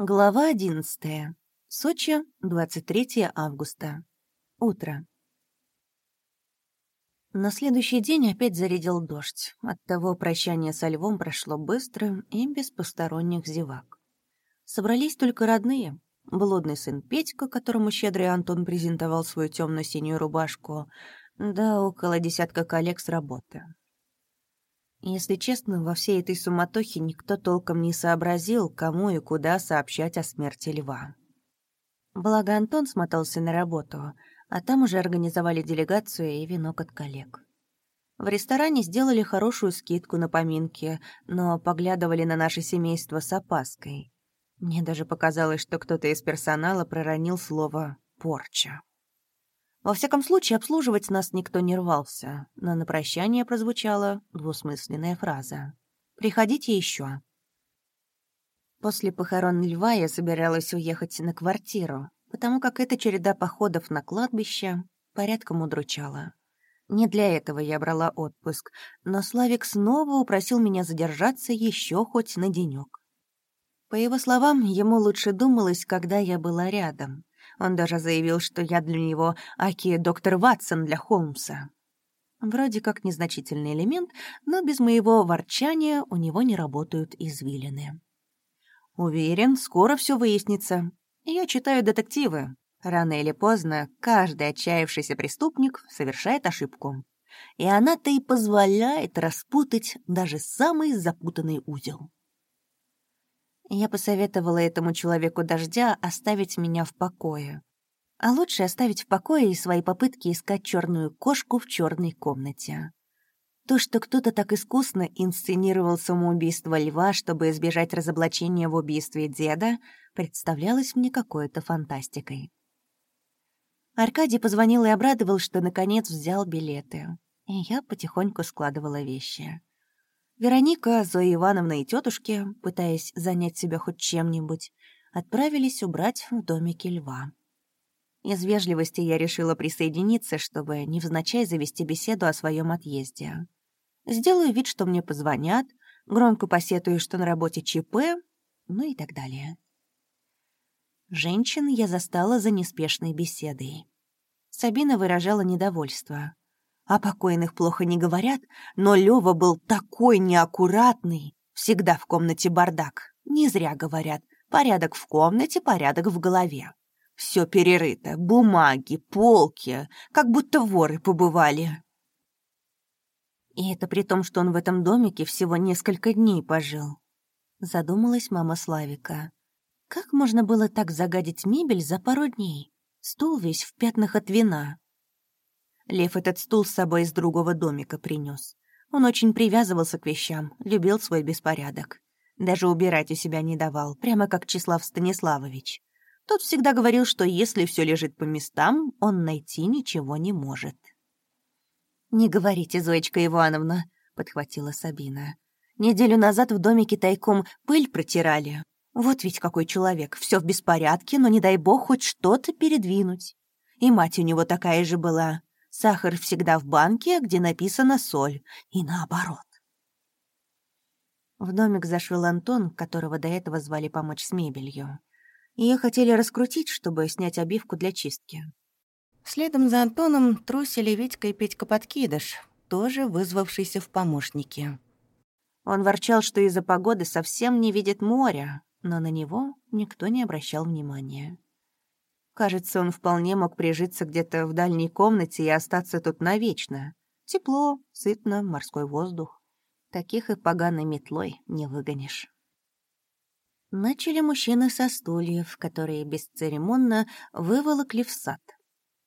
Глава 11. Сочи, 23 августа. Утро. На следующий день опять зарядил дождь. Оттого прощание со львом прошло быстро и без посторонних зевак. Собрались только родные. Блудный сын Петька, которому щедрый Антон презентовал свою темно синюю рубашку, да около десятка коллег с работы. Если честно, во всей этой суматохе никто толком не сообразил, кому и куда сообщать о смерти льва. Благо Антон смотался на работу, а там уже организовали делегацию и венок от коллег. В ресторане сделали хорошую скидку на поминки, но поглядывали на наше семейство с опаской. Мне даже показалось, что кто-то из персонала проронил слово «порча». Во всяком случае, обслуживать нас никто не рвался, но на прощание прозвучала двусмысленная фраза. «Приходите еще». После похорон льва я собиралась уехать на квартиру, потому как эта череда походов на кладбище порядком удручала. Не для этого я брала отпуск, но Славик снова упросил меня задержаться еще хоть на денек. По его словам, ему лучше думалось, когда я была рядом. Он даже заявил, что я для него аки доктор Ватсон для Холмса. Вроде как незначительный элемент, но без моего ворчания у него не работают извилины. Уверен, скоро все выяснится. Я читаю детективы. Рано или поздно каждый отчаявшийся преступник совершает ошибку. И она-то и позволяет распутать даже самый запутанный узел. Я посоветовала этому человеку дождя оставить меня в покое. А лучше оставить в покое и свои попытки искать черную кошку в черной комнате. То, что кто-то так искусно инсценировал самоубийство льва, чтобы избежать разоблачения в убийстве деда, представлялось мне какой-то фантастикой. Аркадий позвонил и обрадовал, что наконец взял билеты. И я потихоньку складывала вещи. Вероника, Зоя Ивановна и тетушки, пытаясь занять себя хоть чем-нибудь, отправились убрать в домике льва. Из вежливости я решила присоединиться, чтобы невзначай завести беседу о своем отъезде. Сделаю вид, что мне позвонят, громко посетую, что на работе ЧП, ну и так далее. Женщин я застала за неспешной беседой. Сабина выражала недовольство. О покойных плохо не говорят, но Лёва был такой неаккуратный. Всегда в комнате бардак. Не зря говорят. Порядок в комнате, порядок в голове. Все перерыто. Бумаги, полки. Как будто воры побывали. И это при том, что он в этом домике всего несколько дней пожил. Задумалась мама Славика. Как можно было так загадить мебель за пару дней? Стул весь в пятнах от вина. Лев этот стул с собой из другого домика принес. Он очень привязывался к вещам, любил свой беспорядок. Даже убирать у себя не давал, прямо как Числав Станиславович. Тот всегда говорил, что если все лежит по местам, он найти ничего не может. «Не говорите, Зоечка Ивановна», — подхватила Сабина. «Неделю назад в домике тайком пыль протирали. Вот ведь какой человек, все в беспорядке, но не дай бог хоть что-то передвинуть. И мать у него такая же была. Сахар всегда в банке, где написано «соль», и наоборот. В домик зашел Антон, которого до этого звали помочь с мебелью. Ее хотели раскрутить, чтобы снять обивку для чистки. Следом за Антоном трусили Витька и Петька Подкидыш, тоже вызвавшийся в помощники. Он ворчал, что из-за погоды совсем не видит моря, но на него никто не обращал внимания. Кажется, он вполне мог прижиться где-то в дальней комнате и остаться тут навечно. Тепло, сытно, морской воздух. Таких и поганой метлой не выгонишь. Начали мужчины со стульев, которые бесцеремонно выволокли в сад.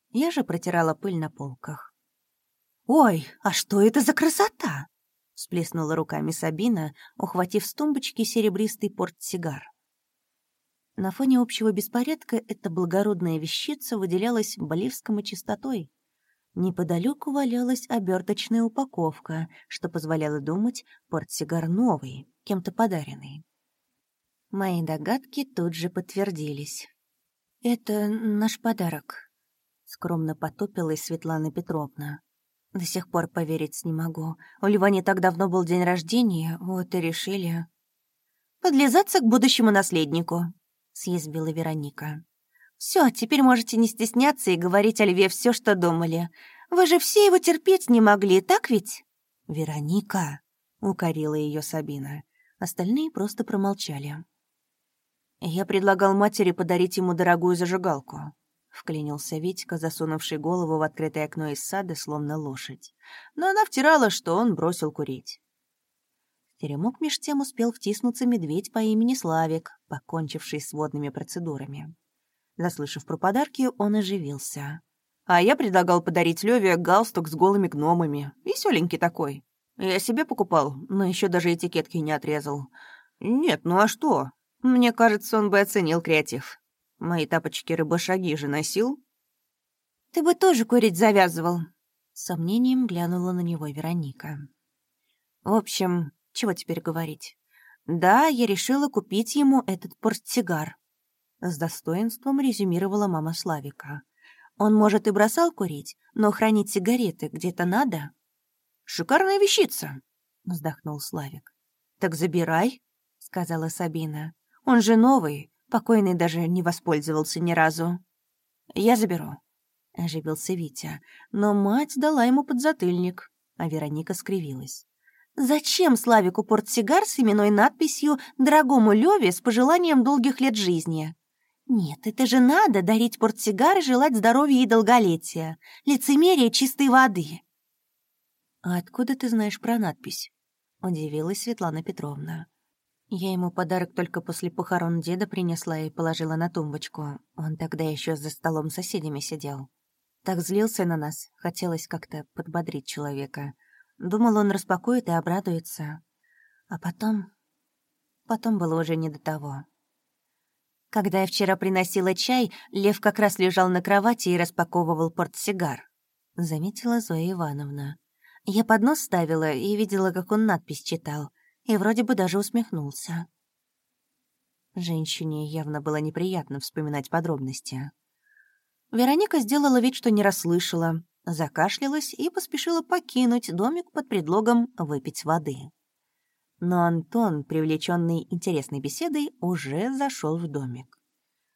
Я же протирала пыль на полках. «Ой, а что это за красота?» — сплеснула руками Сабина, ухватив с тумбочки серебристый портсигар. На фоне общего беспорядка эта благородная вещица выделялась блеском и чистотой. Неподалеку валялась оберточная упаковка, что позволяло думать, портсигар новый, кем-то подаренный. Мои догадки тут же подтвердились. «Это наш подарок», — скромно потупилась Светлана Петровна. «До сих пор поверить не могу. У Льва не так давно был день рождения, вот и решили...» «Подлизаться к будущему наследнику», съязвила Вероника. Все, теперь можете не стесняться и говорить о льве все, что думали. Вы же все его терпеть не могли, так ведь?» «Вероника», — укорила ее Сабина. Остальные просто промолчали. «Я предлагал матери подарить ему дорогую зажигалку», — вклинился Витька, засунувший голову в открытое окно из сада, словно лошадь. Но она втирала, что он бросил курить. Теремок меж тем успел втиснуться медведь по имени Славик, покончивший с водными процедурами. Заслышав про подарки, он оживился. «А я предлагал подарить Леве галстук с голыми гномами. Веселенький такой. Я себе покупал, но еще даже этикетки не отрезал. Нет, ну а что? Мне кажется, он бы оценил креатив. Мои тапочки-рыбошаги же носил. Ты бы тоже курить завязывал. Сомнением глянула на него Вероника. В общем, чего теперь говорить? Да, я решила купить ему этот портсигар. С достоинством резюмировала мама Славика. Он, может, и бросал курить, но хранить сигареты где-то надо. «Шикарная вещица!» — вздохнул Славик. «Так забирай», — сказала Сабина. «Он же новый, покойный даже не воспользовался ни разу». «Я заберу», — оживился Витя. Но мать дала ему подзатыльник, а Вероника скривилась. «Зачем Славику портсигар с именной надписью «Дорогому Леве» с пожеланием долгих лет жизни?» «Нет, это же надо дарить портсигар и желать здоровья и долголетия. Лицемерие чистой воды». «А откуда ты знаешь про надпись?» — удивилась Светлана Петровна. Я ему подарок только после похорон деда принесла и положила на тумбочку. Он тогда еще за столом с соседями сидел. Так злился на нас, хотелось как-то подбодрить человека. Думал, он распакует и обрадуется. А потом... Потом было уже не до того. Когда я вчера приносила чай, Лев как раз лежал на кровати и распаковывал портсигар. Заметила Зоя Ивановна. Я поднос ставила и видела, как он надпись читал, и вроде бы даже усмехнулся. Женщине явно было неприятно вспоминать подробности. Вероника сделала вид, что не расслышала, закашлялась и поспешила покинуть домик под предлогом выпить воды. Но Антон, привлеченный интересной беседой, уже зашел в домик.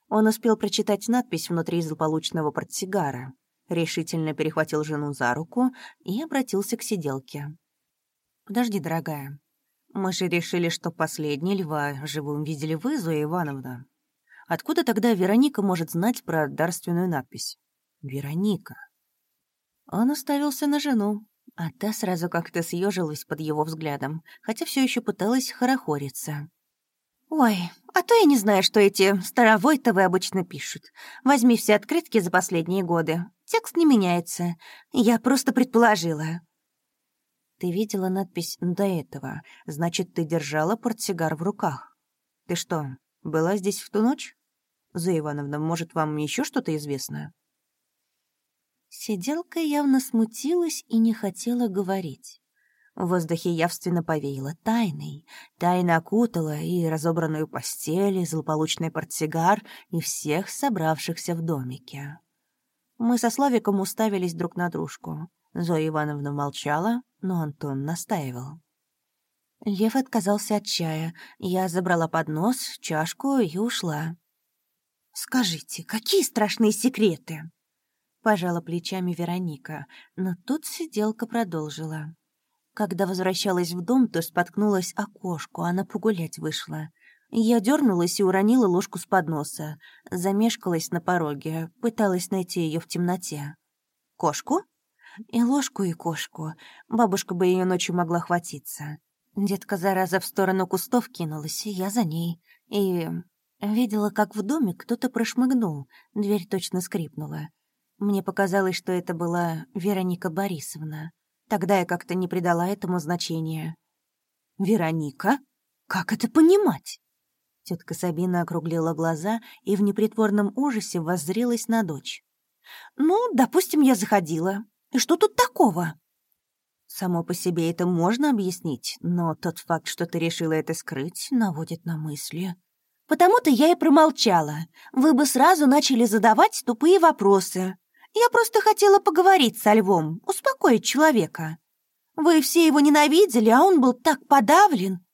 Он успел прочитать надпись внутри злополучного портсигара — решительно перехватил жену за руку и обратился к сиделке. «Подожди, дорогая. Мы же решили, что последний льва живым видели вы, Зоя Ивановна. Откуда тогда Вероника может знать про дарственную надпись? Вероника». Он уставился на жену, а та сразу как-то съежилась под его взглядом, хотя все еще пыталась хорохориться. «Ой, а то я не знаю, что эти старовой-то обычно пишут. Возьми все открытки за последние годы. Текст не меняется. Я просто предположила». «Ты видела надпись до этого. Значит, ты держала портсигар в руках. Ты что, была здесь в ту ночь? Зоя Ивановна, может, вам еще что-то известно?» Сиделка явно смутилась и не хотела говорить. В воздухе явственно повеяло тайной. Тайна окутала и разобранную постель, и злополучный портсигар, и всех собравшихся в домике. Мы со Славиком уставились друг на дружку. Зоя Ивановна молчала, но Антон настаивал. Лев отказался от чая. Я забрала поднос, чашку и ушла. «Скажите, какие страшные секреты?» Пожала плечами Вероника, но тут сиделка продолжила. Когда возвращалась в дом, то споткнулась о кошку, она погулять вышла. Я дернулась и уронила ложку с подноса. Замешкалась на пороге, пыталась найти ее в темноте. «Кошку?» «И ложку, и кошку. Бабушка бы ее ночью могла хватиться. Детка, зараза, в сторону кустов кинулась, и я за ней. И видела, как в доме кто-то прошмыгнул, дверь точно скрипнула. Мне показалось, что это была Вероника Борисовна. Тогда я как-то не придала этому значения. «Вероника? Как это понимать?» Тетка Сабина округлила глаза и в непритворном ужасе воззрелась на дочь. «Ну, допустим, я заходила. И что тут такого?» Само по себе это можно объяснить, но тот факт, что ты решила это скрыть, наводит на мысли. «Потому-то я и промолчала. Вы бы сразу начали задавать тупые вопросы. Я просто хотела поговорить со львом, успокоить человека. Вы все его ненавидели, а он был так подавлен.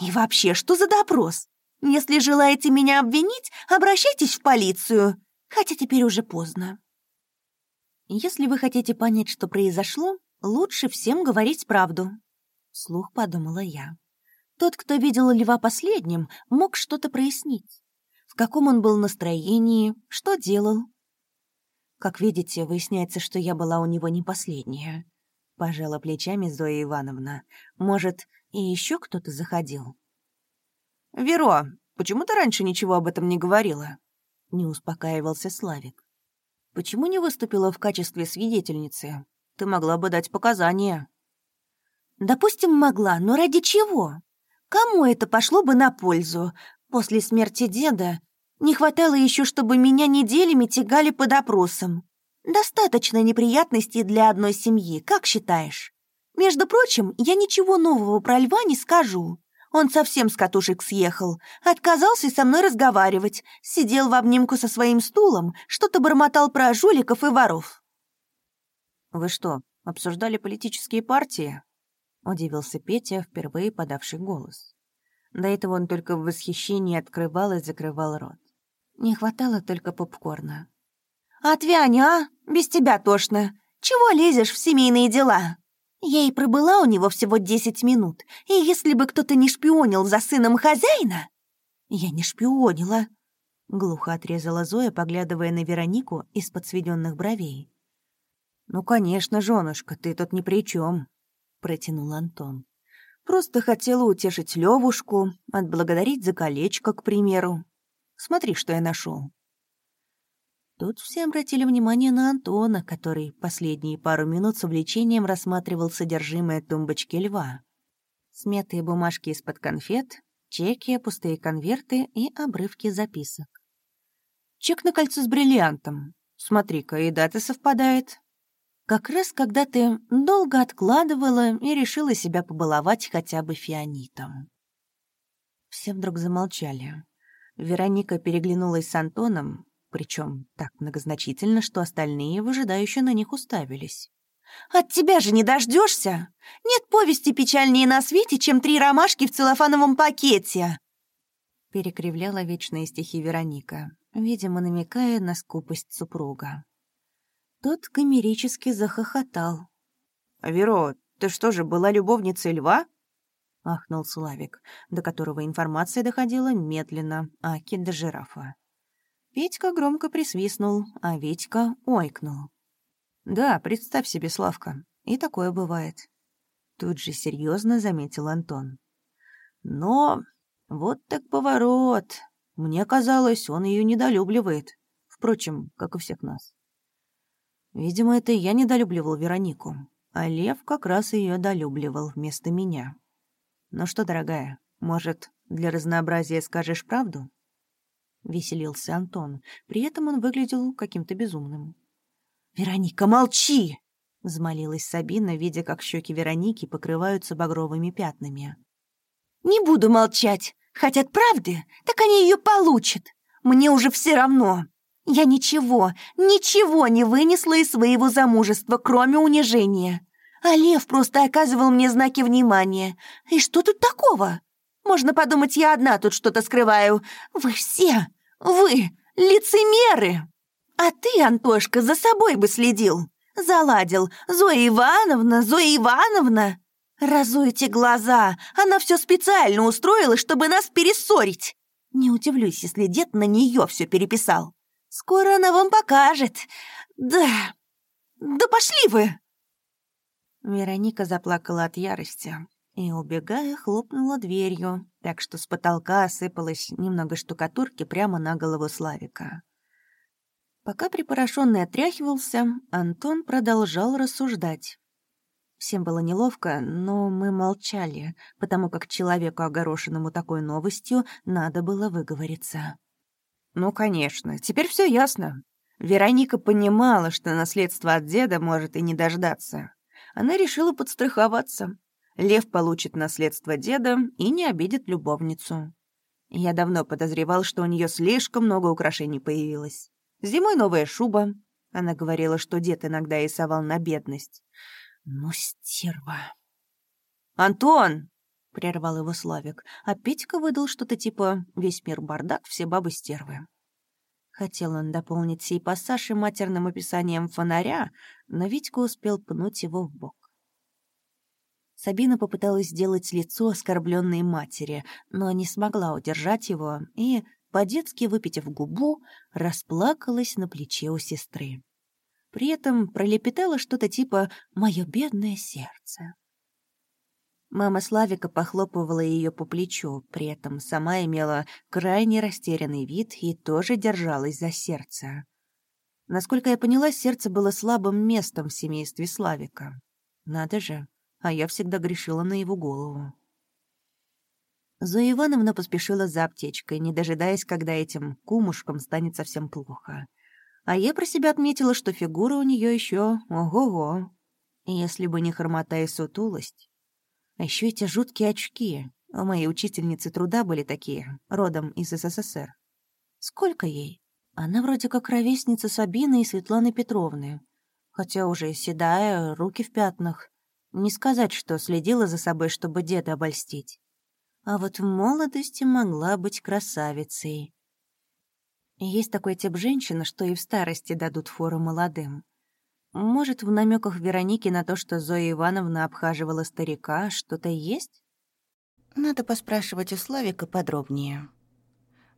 И вообще, что за допрос? Если желаете меня обвинить, обращайтесь в полицию, хотя теперь уже поздно. Если вы хотите понять, что произошло, лучше всем говорить правду. Слух подумала я. Тот, кто видел льва последним, мог что-то прояснить. В каком он был настроении, что делал. Как видите, выясняется, что я была у него не последняя. Пожала плечами Зоя Ивановна. Может, и еще кто-то заходил? «Веро, почему ты раньше ничего об этом не говорила?» Не успокаивался Славик. «Почему не выступила в качестве свидетельницы? Ты могла бы дать показания». «Допустим, могла, но ради чего? Кому это пошло бы на пользу? После смерти деда не хватало еще, чтобы меня неделями тягали под опросом. Достаточно неприятностей для одной семьи, как считаешь? Между прочим, я ничего нового про льва не скажу. Он совсем с катушек съехал, отказался со мной разговаривать, сидел в обнимку со своим стулом, что-то бормотал про жуликов и воров. «Вы что, обсуждали политические партии?» — удивился Петя, впервые подавший голос. До этого он только в восхищении открывал и закрывал рот. Не хватало только попкорна. «Отвянь, а! Без тебя тошно! Чего лезешь в семейные дела?» Я и пробыла у него всего десять минут, и если бы кто-то не шпионил за сыном хозяина... Я не шпионила, — глухо отрезала Зоя, поглядывая на Веронику из подсведенных бровей. «Ну, конечно, женушка, ты тут ни при чем, протянул Антон. «Просто хотела утешить Левушку, отблагодарить за колечко, к примеру. Смотри, что я нашел. Тут все обратили внимание на Антона, который последние пару минут с увлечением рассматривал содержимое тумбочки льва. Смятые бумажки из-под конфет, чеки, пустые конверты и обрывки записок. «Чек на кольцо с бриллиантом. Смотри-ка, и дата совпадает. Как раз когда ты долго откладывала и решила себя побаловать хотя бы фианитом». Все вдруг замолчали. Вероника переглянулась с Антоном, причем так многозначительно, что остальные выжидающе на них уставились. «От тебя же не дождешься! Нет повести печальнее на свете, чем три ромашки в целлофановом пакете!» Перекривляла вечные стихи Вероника, видимо, намекая на скупость супруга. Тот гомерически захохотал. «Веро, ты что же, была любовницей льва?» — ахнул Славик, до которого информация доходила медленно, аки до жирафа. Петька громко присвистнул, а Витька ойкнул. «Да, представь себе, Славка, и такое бывает». Тут же серьезно заметил Антон. «Но вот так поворот. Мне казалось, он ее недолюбливает. Впрочем, как и всех нас. Видимо, это я недолюбливал Веронику, а Лев как раз ее долюбливал вместо меня. Ну что, дорогая, может, для разнообразия скажешь правду?» — веселился Антон. При этом он выглядел каким-то безумным. «Вероника, молчи!» — взмолилась Сабина, видя, как щеки Вероники покрываются багровыми пятнами. «Не буду молчать. Хотят правды, так они ее получат. Мне уже все равно. Я ничего, ничего не вынесла из своего замужества, кроме унижения. А Лев просто оказывал мне знаки внимания. И что тут такого? Можно подумать, я одна тут что-то скрываю. Вы все вы лицемеры! А ты, Антошка, за собой бы следил. Заладил. Зоя Ивановна, Зоя Ивановна. Разуйте глаза. Она все специально устроила, чтобы нас перессорить. Не удивлюсь, если дед на нее все переписал. Скоро она вам покажет. Да, да пошли вы!» Вероника заплакала от ярости и, убегая, хлопнула дверью, так что с потолка осыпалось немного штукатурки прямо на голову Славика. Пока припорошенный отряхивался, Антон продолжал рассуждать. Всем было неловко, но мы молчали, потому как человеку, огорошенному такой новостью, надо было выговориться. «Ну, конечно, теперь все ясно. Вероника понимала, что наследство от деда может и не дождаться. Она решила подстраховаться, Лев получит наследство деда и не обидит любовницу. Я давно подозревал, что у нее слишком много украшений появилось. Зимой новая шуба. Она говорила, что дед иногда рисовал на бедность. Ну, стерва. «Антон!» — прервал его Славик, а Петька выдал что-то типа «Весь мир бардак, все бабы стервы». Хотел он дополнить сей пассаж и матерным описанием фонаря, но Витька успел пнуть его в бок. Сабина попыталась сделать лицо оскорбленной матери, но не смогла удержать его и, по-детски выпитив губу, расплакалась на плече у сестры. При этом пролепетала что-то типа «моё бедное сердце». Мама Славика похлопывала ее по плечу, при этом сама имела крайне растерянный вид и тоже держалась за сердце. Насколько я поняла, сердце было слабым местом в семействе Славика. Надо же, а я всегда грешила на его голову. Зоя Ивановна поспешила за аптечкой, не дожидаясь, когда этим кумушкам станет совсем плохо. А я про себя отметила, что фигура у нее еще ого-го. Если бы не хромота и сутулость. А еще эти жуткие очки. У моей учительницы труда были такие, родом из СССР. Сколько ей? Она вроде как ровесница Сабины и Светланы Петровны. Хотя уже седая, руки в пятнах. Не сказать, что следила за собой, чтобы деда обольстить. А вот в молодости могла быть красавицей. Есть такой тип женщины, что и в старости дадут фору молодым. Может, в намеках Вероники на то, что Зоя Ивановна обхаживала старика, что-то есть? Надо поспрашивать у Славика подробнее.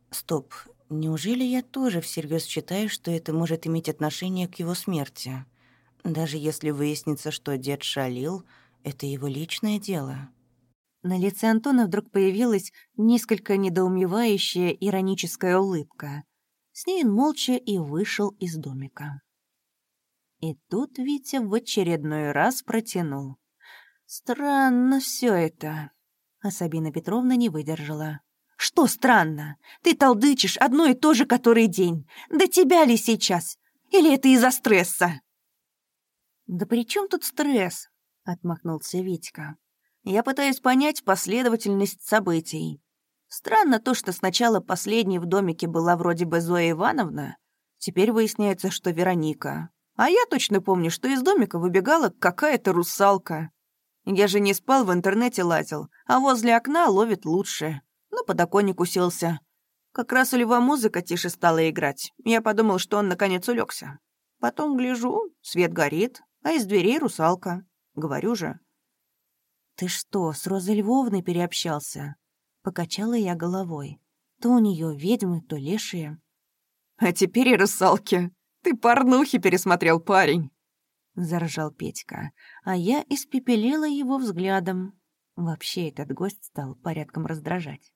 Стоп, неужели я тоже всерьез считаю, что это может иметь отношение к его смерти? Даже если выяснится, что дед шалил, это его личное дело. На лице Антона вдруг появилась несколько недоумевающая ироническая улыбка. С ней он молча и вышел из домика. И тут Витя в очередной раз протянул. «Странно все это». А Сабина Петровна не выдержала. «Что странно? Ты толдычишь одно и то же который день. Да тебя ли сейчас? Или это из-за стресса?» «Да при чем тут стресс?» — отмахнулся Витька. «Я пытаюсь понять последовательность событий. Странно то, что сначала последней в домике была вроде бы Зоя Ивановна, теперь выясняется, что Вероника. А я точно помню, что из домика выбегала какая-то русалка. Я же не спал, в интернете лазил, а возле окна ловит лучше. На подоконник уселся. Как раз у льва музыка тише стала играть. Я подумал, что он наконец улегся. Потом гляжу, свет горит, а из дверей русалка. Говорю же. «Ты что, с Розой Львовной переобщался?» Покачала я головой. То у нее ведьмы, то лешие. «А теперь и русалки», «Ты порнухи пересмотрел, парень!» — заржал Петька, а я испепелила его взглядом. Вообще этот гость стал порядком раздражать.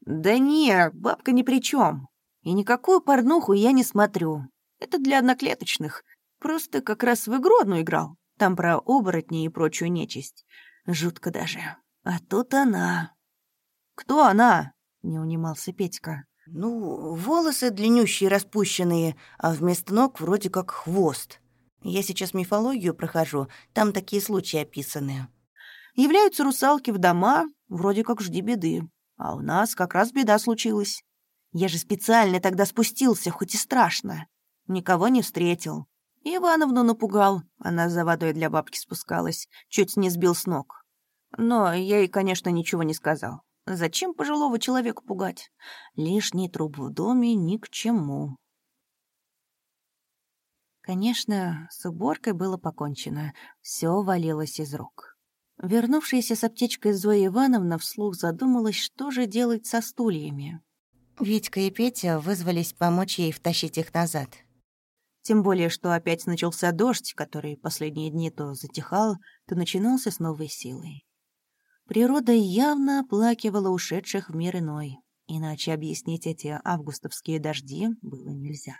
«Да не, бабка ни при чем. И никакую порнуху я не смотрю. Это для одноклеточных. Просто как раз в игру одну играл. Там про оборотни и прочую нечисть. Жутко даже. А тут она». «Кто она?» — не унимался Петька. Ну, волосы длиннющие, распущенные, а вместо ног вроде как хвост. Я сейчас мифологию прохожу, там такие случаи описаны. Являются русалки в дома, вроде как жди беды. А у нас как раз беда случилась. Я же специально тогда спустился, хоть и страшно. Никого не встретил. Ивановну напугал. Она за водой для бабки спускалась. Чуть не сбил с ног. Но я ей, конечно, ничего не сказал. Зачем пожилого человека пугать? Лишний труп в доме ни к чему. Конечно, с уборкой было покончено. Все валилось из рук. Вернувшаяся с аптечкой Зоя Ивановна вслух задумалась, что же делать со стульями. Витька и Петя вызвались помочь ей втащить их назад. Тем более, что опять начался дождь, который последние дни то затихал, то начинался с новой силой. Природа явно оплакивала ушедших в мир иной, иначе объяснить эти августовские дожди было нельзя.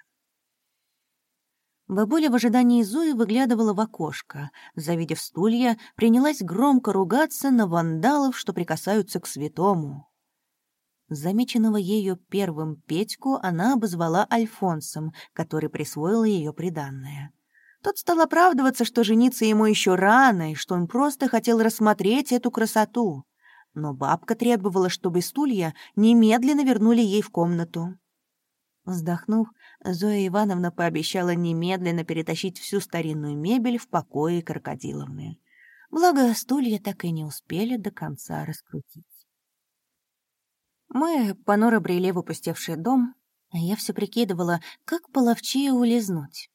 Бабуля в ожидании Зои выглядывала в окошко. Завидев стулья, принялась громко ругаться на вандалов, что прикасаются к святому. Замеченного ею первым Петьку она обозвала Альфонсом, который присвоил ее приданное. Тот стал оправдываться, что жениться ему еще рано, и что он просто хотел рассмотреть эту красоту. Но бабка требовала, чтобы стулья немедленно вернули ей в комнату. Вздохнув, Зоя Ивановна пообещала немедленно перетащить всю старинную мебель в покое крокодиловны. Благо, стулья так и не успели до конца раскрутить. Мы понуро брели в опустевший дом, а я все прикидывала, как половчее улизнуть.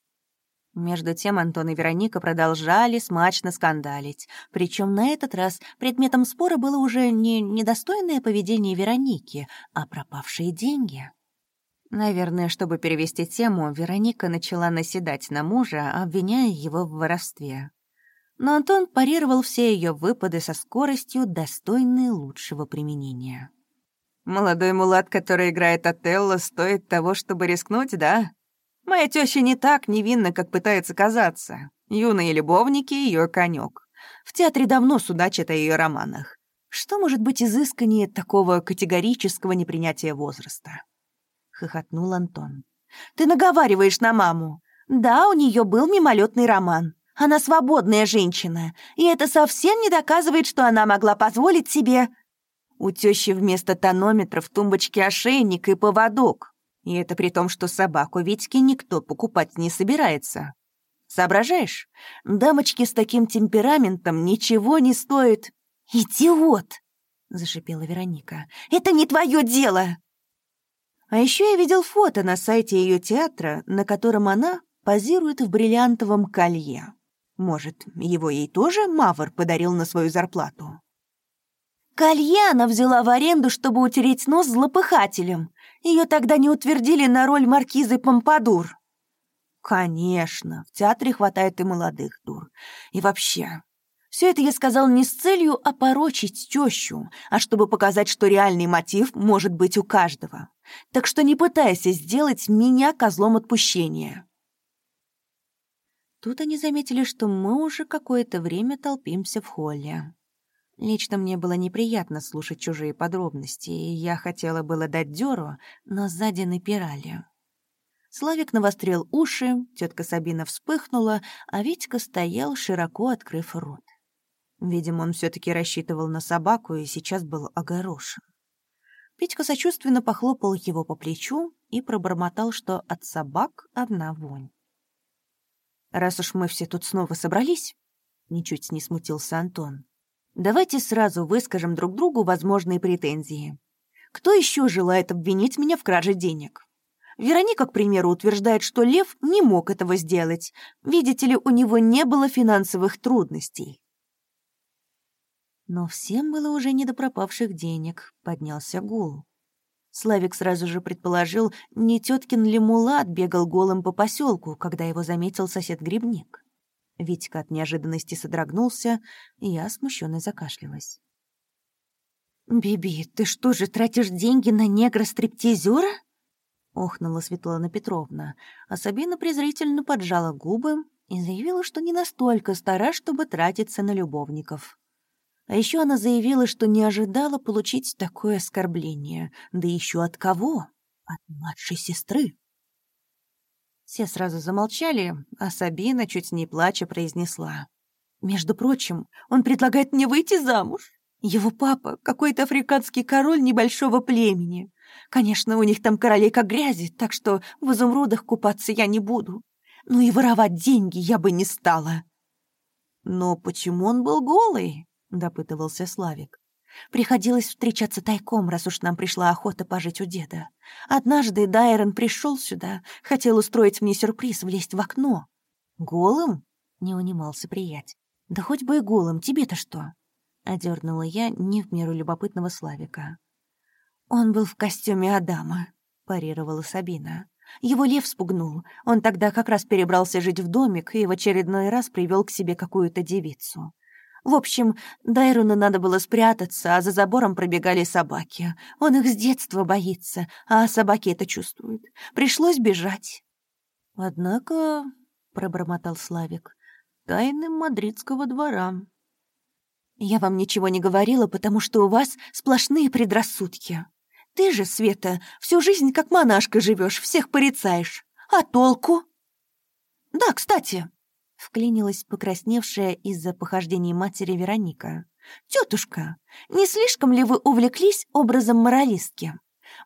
Между тем Антон и Вероника продолжали смачно скандалить. Причем на этот раз предметом спора было уже не недостойное поведение Вероники, а пропавшие деньги. Наверное, чтобы перевести тему, Вероника начала наседать на мужа, обвиняя его в воровстве. Но Антон парировал все ее выпады со скоростью, достойной лучшего применения. «Молодой мулат, который играет Отелло, стоит того, чтобы рискнуть, да? Моя теща не так невинна, как пытается казаться. Юные любовники — ее конек. В театре давно судачат о ее романах. Что может быть изысканнее такого категорического непринятия возраста?» хохотнул Антон. «Ты наговариваешь на маму. Да, у нее был мимолетный роман. Она свободная женщина, и это совсем не доказывает, что она могла позволить себе...» У тещи вместо тонометра в тумбочке ошейник и поводок. И это при том, что собаку Витьки никто покупать не собирается. Соображаешь? Дамочки с таким темпераментом ничего не стоит. «Идиот!» — зашипела Вероника. «Это не твое дело!» А еще я видел фото на сайте ее театра, на котором она позирует в бриллиантовом колье. Может, его ей тоже Мавр подарил на свою зарплату? Колье она взяла в аренду, чтобы утереть нос злопыхателем. Ее тогда не утвердили на роль маркизы Помпадур. Конечно, в театре хватает и молодых дур. И вообще, все это я сказал не с целью опорочить тещу, а чтобы показать, что реальный мотив может быть у каждого. Так что не пытайся сделать меня козлом отпущения. Тут они заметили, что мы уже какое-то время толпимся в холле. Лично мне было неприятно слушать чужие подробности, и я хотела было дать дёру, но сзади напирали. Славик навострил уши, тетка Сабина вспыхнула, а Витька стоял, широко открыв рот. Видимо, он все таки рассчитывал на собаку и сейчас был огорошен. Петька сочувственно похлопал его по плечу и пробормотал, что от собак одна вонь. «Раз уж мы все тут снова собрались», — ничуть не смутился Антон, «давайте сразу выскажем друг другу возможные претензии. Кто еще желает обвинить меня в краже денег?» Вероника, к примеру, утверждает, что Лев не мог этого сделать. Видите ли, у него не было финансовых трудностей. Но всем было уже не до пропавших денег, поднялся гул. Славик сразу же предположил, не теткин ли мулат бегал голым по поселку, когда его заметил сосед-грибник. Витька от неожиданности содрогнулся, и я смущенно закашлялась. «Биби, ты что же, тратишь деньги на негра-стриптизера?» — охнула Светлана Петровна, а Сабина презрительно поджала губы и заявила, что не настолько стара, чтобы тратиться на любовников. А еще она заявила, что не ожидала получить такое оскорбление. Да еще от кого? От младшей сестры. Все сразу замолчали, а Сабина, чуть не плача, произнесла. «Между прочим, он предлагает мне выйти замуж. Его папа — какой-то африканский король небольшого племени. Конечно, у них там королей как грязи, так что в изумрудах купаться я не буду. Ну и воровать деньги я бы не стала». «Но почему он был голый?» — допытывался Славик. «Приходилось встречаться тайком, раз уж нам пришла охота пожить у деда. Однажды Дайрон пришел сюда, хотел устроить мне сюрприз, влезть в окно. Голым?» — не унимался приятель. «Да хоть бы и голым, тебе-то что?» — одернула я не в меру любопытного Славика. «Он был в костюме Адама», — парировала Сабина. Его лев спугнул. Он тогда как раз перебрался жить в домик и в очередной раз привел к себе какую-то девицу. В общем, Дайрону надо было спрятаться, а за забором пробегали собаки. Он их с детства боится, а собаки это чувствуют. Пришлось бежать. «Однако», — пробормотал Славик, — «тайны мадридского двора». «Я вам ничего не говорила, потому что у вас сплошные предрассудки. Ты же, Света, всю жизнь как монашка живешь, всех порицаешь. А толку?» «Да, кстати», Вклинилась покрасневшая из-за похождений матери Вероника. «Тетушка, не слишком ли вы увлеклись образом моралистки?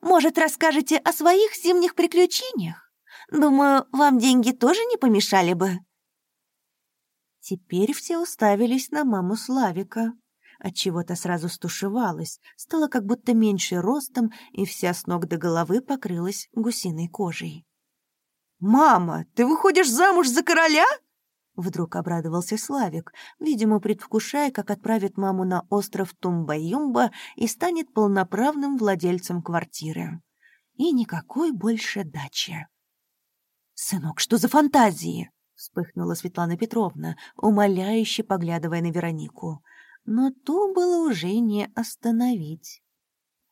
Может, расскажете о своих зимних приключениях? Думаю, вам деньги тоже не помешали бы». Теперь все уставились на маму Славика. Отчего-то сразу стушевалась, стала как будто меньше ростом и вся с ног до головы покрылась гусиной кожей. «Мама, ты выходишь замуж за короля?» Вдруг обрадовался Славик, видимо, предвкушая, как отправит маму на остров Тумба-Юмба и станет полноправным владельцем квартиры. И никакой больше дачи. «Сынок, что за фантазии?» — вспыхнула Светлана Петровна, умоляюще поглядывая на Веронику. Но ту было уже не остановить.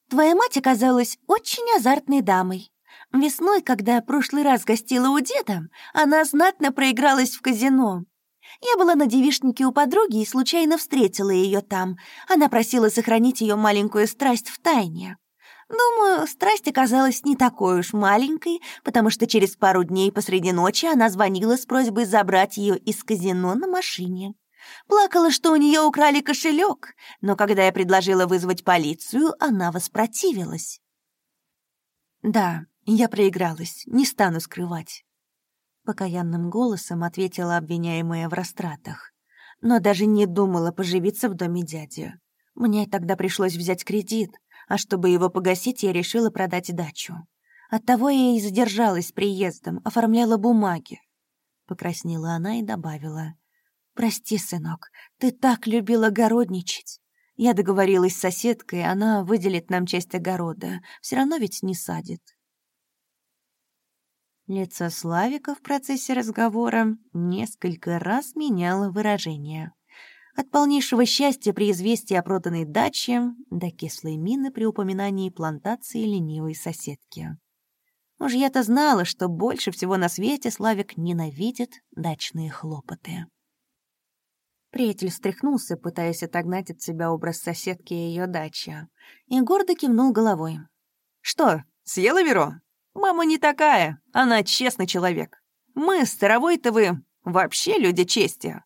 «Твоя мать оказалась очень азартной дамой. Весной, когда прошлый раз гостила у деда, она знатно проигралась в казино. Я была на девишнике у подруги и случайно встретила ее там. Она просила сохранить ее маленькую страсть в тайне. Думаю, страсть оказалась не такой уж маленькой, потому что через пару дней посреди ночи она звонила с просьбой забрать ее из казино на машине. Плакала, что у нее украли кошелек, но когда я предложила вызвать полицию, она воспротивилась. Да, я проигралась, не стану скрывать. Покаянным голосом ответила обвиняемая в растратах. Но даже не думала поживиться в доме дяди. Мне тогда пришлось взять кредит, а чтобы его погасить, я решила продать дачу. Оттого я и задержалась приездом, оформляла бумаги. Покраснела она и добавила. «Прости, сынок, ты так любил огородничать. Я договорилась с соседкой, она выделит нам часть огорода. Все равно ведь не садит. Лицо Славика в процессе разговора несколько раз меняло выражение. От полнейшего счастья при известии о проданной даче до кислой мины при упоминании плантации ленивой соседки. Уж я-то знала, что больше всего на свете Славик ненавидит дачные хлопоты. Приятель встряхнулся, пытаясь отогнать от себя образ соседки и ее дачи, и гордо кивнул головой. «Что, съела Веро?» Мама не такая, она честный человек. Мы, старовой-то вы, вообще люди чести».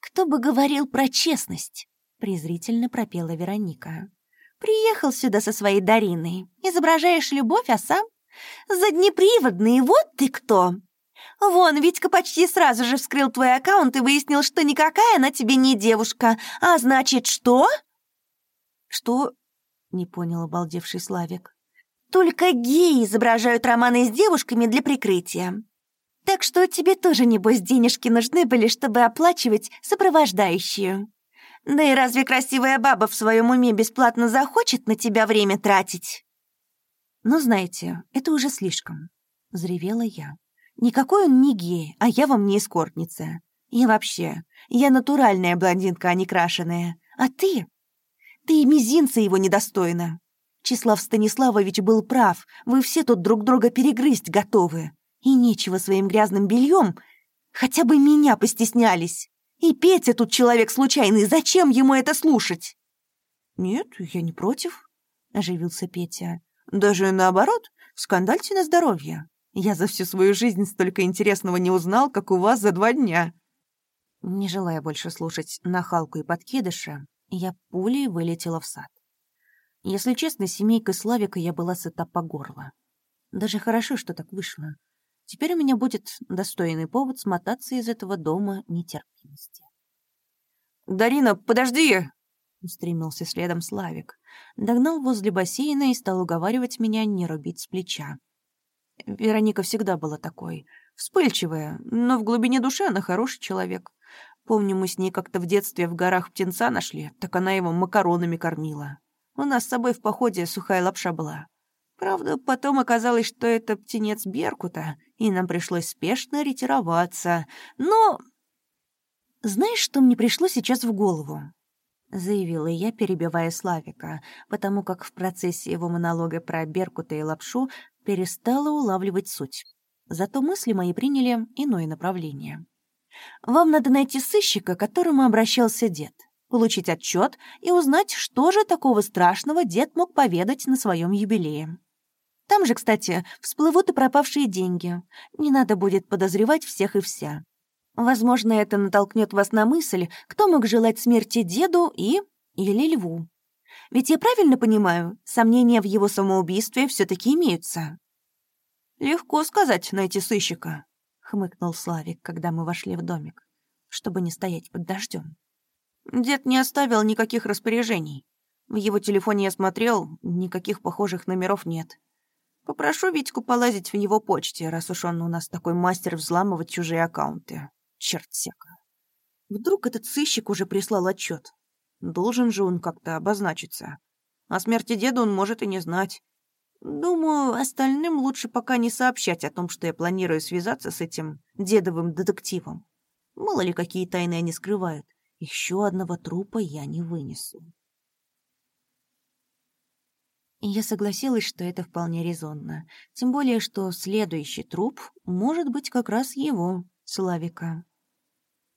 «Кто бы говорил про честность?» — презрительно пропела Вероника. «Приехал сюда со своей Дариной. Изображаешь любовь, а сам? Заднеприводный, вот ты кто!» Вон, Витька почти сразу же вскрыл твой аккаунт и выяснил, что никакая она тебе не девушка. А значит, что?» «Что?» — не понял обалдевший Славик. Только геи изображают романы с девушками для прикрытия. Так что тебе тоже, небось, денежки нужны были, чтобы оплачивать сопровождающую. Да и разве красивая баба в своем уме бесплатно захочет на тебя время тратить? Ну, знаете, это уже слишком, — взревела я. Никакой он не гей, а я вам не эскортница. И вообще, я натуральная блондинка, а не крашеная. А ты? Ты и мизинца его недостойна. Числав Станиславович был прав, вы все тут друг друга перегрызть готовы. И нечего своим грязным бельем, хотя бы меня постеснялись. И Петя тут человек случайный, зачем ему это слушать? Нет, я не против, оживился Петя. Даже наоборот, скандальте на здоровье. Я за всю свою жизнь столько интересного не узнал, как у вас за два дня. Не желая больше слушать нахалку и подкидыша, я пулей вылетела в сад. Если честно, семейкой Славика я была сыта по горло. Даже хорошо, что так вышло. Теперь у меня будет достойный повод смотаться из этого дома нетерпимости. «Дарина, подожди!» — устремился следом Славик. Догнал возле бассейна и стал уговаривать меня не рубить с плеча. Вероника всегда была такой, вспыльчивая, но в глубине души она хороший человек. Помню, мы с ней как-то в детстве в горах птенца нашли, так она его макаронами кормила. У нас с собой в походе сухая лапша была. Правда, потом оказалось, что это птенец Беркута, и нам пришлось спешно ретироваться. Но... Знаешь, что мне пришло сейчас в голову? Заявила я, перебивая Славика, потому как в процессе его монолога про Беркута и лапшу перестала улавливать суть. Зато мысли мои приняли иное направление. Вам надо найти сыщика, к которому обращался дед получить отчет и узнать, что же такого страшного дед мог поведать на своем юбилее. Там же, кстати, всплывут и пропавшие деньги. Не надо будет подозревать всех и вся. Возможно, это натолкнет вас на мысль, кто мог желать смерти деду и... или льву. Ведь я правильно понимаю, сомнения в его самоубийстве все таки имеются. «Легко сказать найти сыщика», — хмыкнул Славик, когда мы вошли в домик. чтобы не стоять под дождем. Дед не оставил никаких распоряжений. В его телефоне я смотрел, никаких похожих номеров нет. Попрошу Витьку полазить в его почте, раз уж он у нас такой мастер взламывать чужие аккаунты. Черт всяко. Вдруг этот сыщик уже прислал отчет. Должен же он как-то обозначиться. О смерти деда он может и не знать. Думаю, остальным лучше пока не сообщать о том, что я планирую связаться с этим дедовым детективом. Мало ли, какие тайны они скрывают. Еще одного трупа я не вынесу. Я согласилась, что это вполне резонно. Тем более, что следующий труп может быть как раз его, Славика.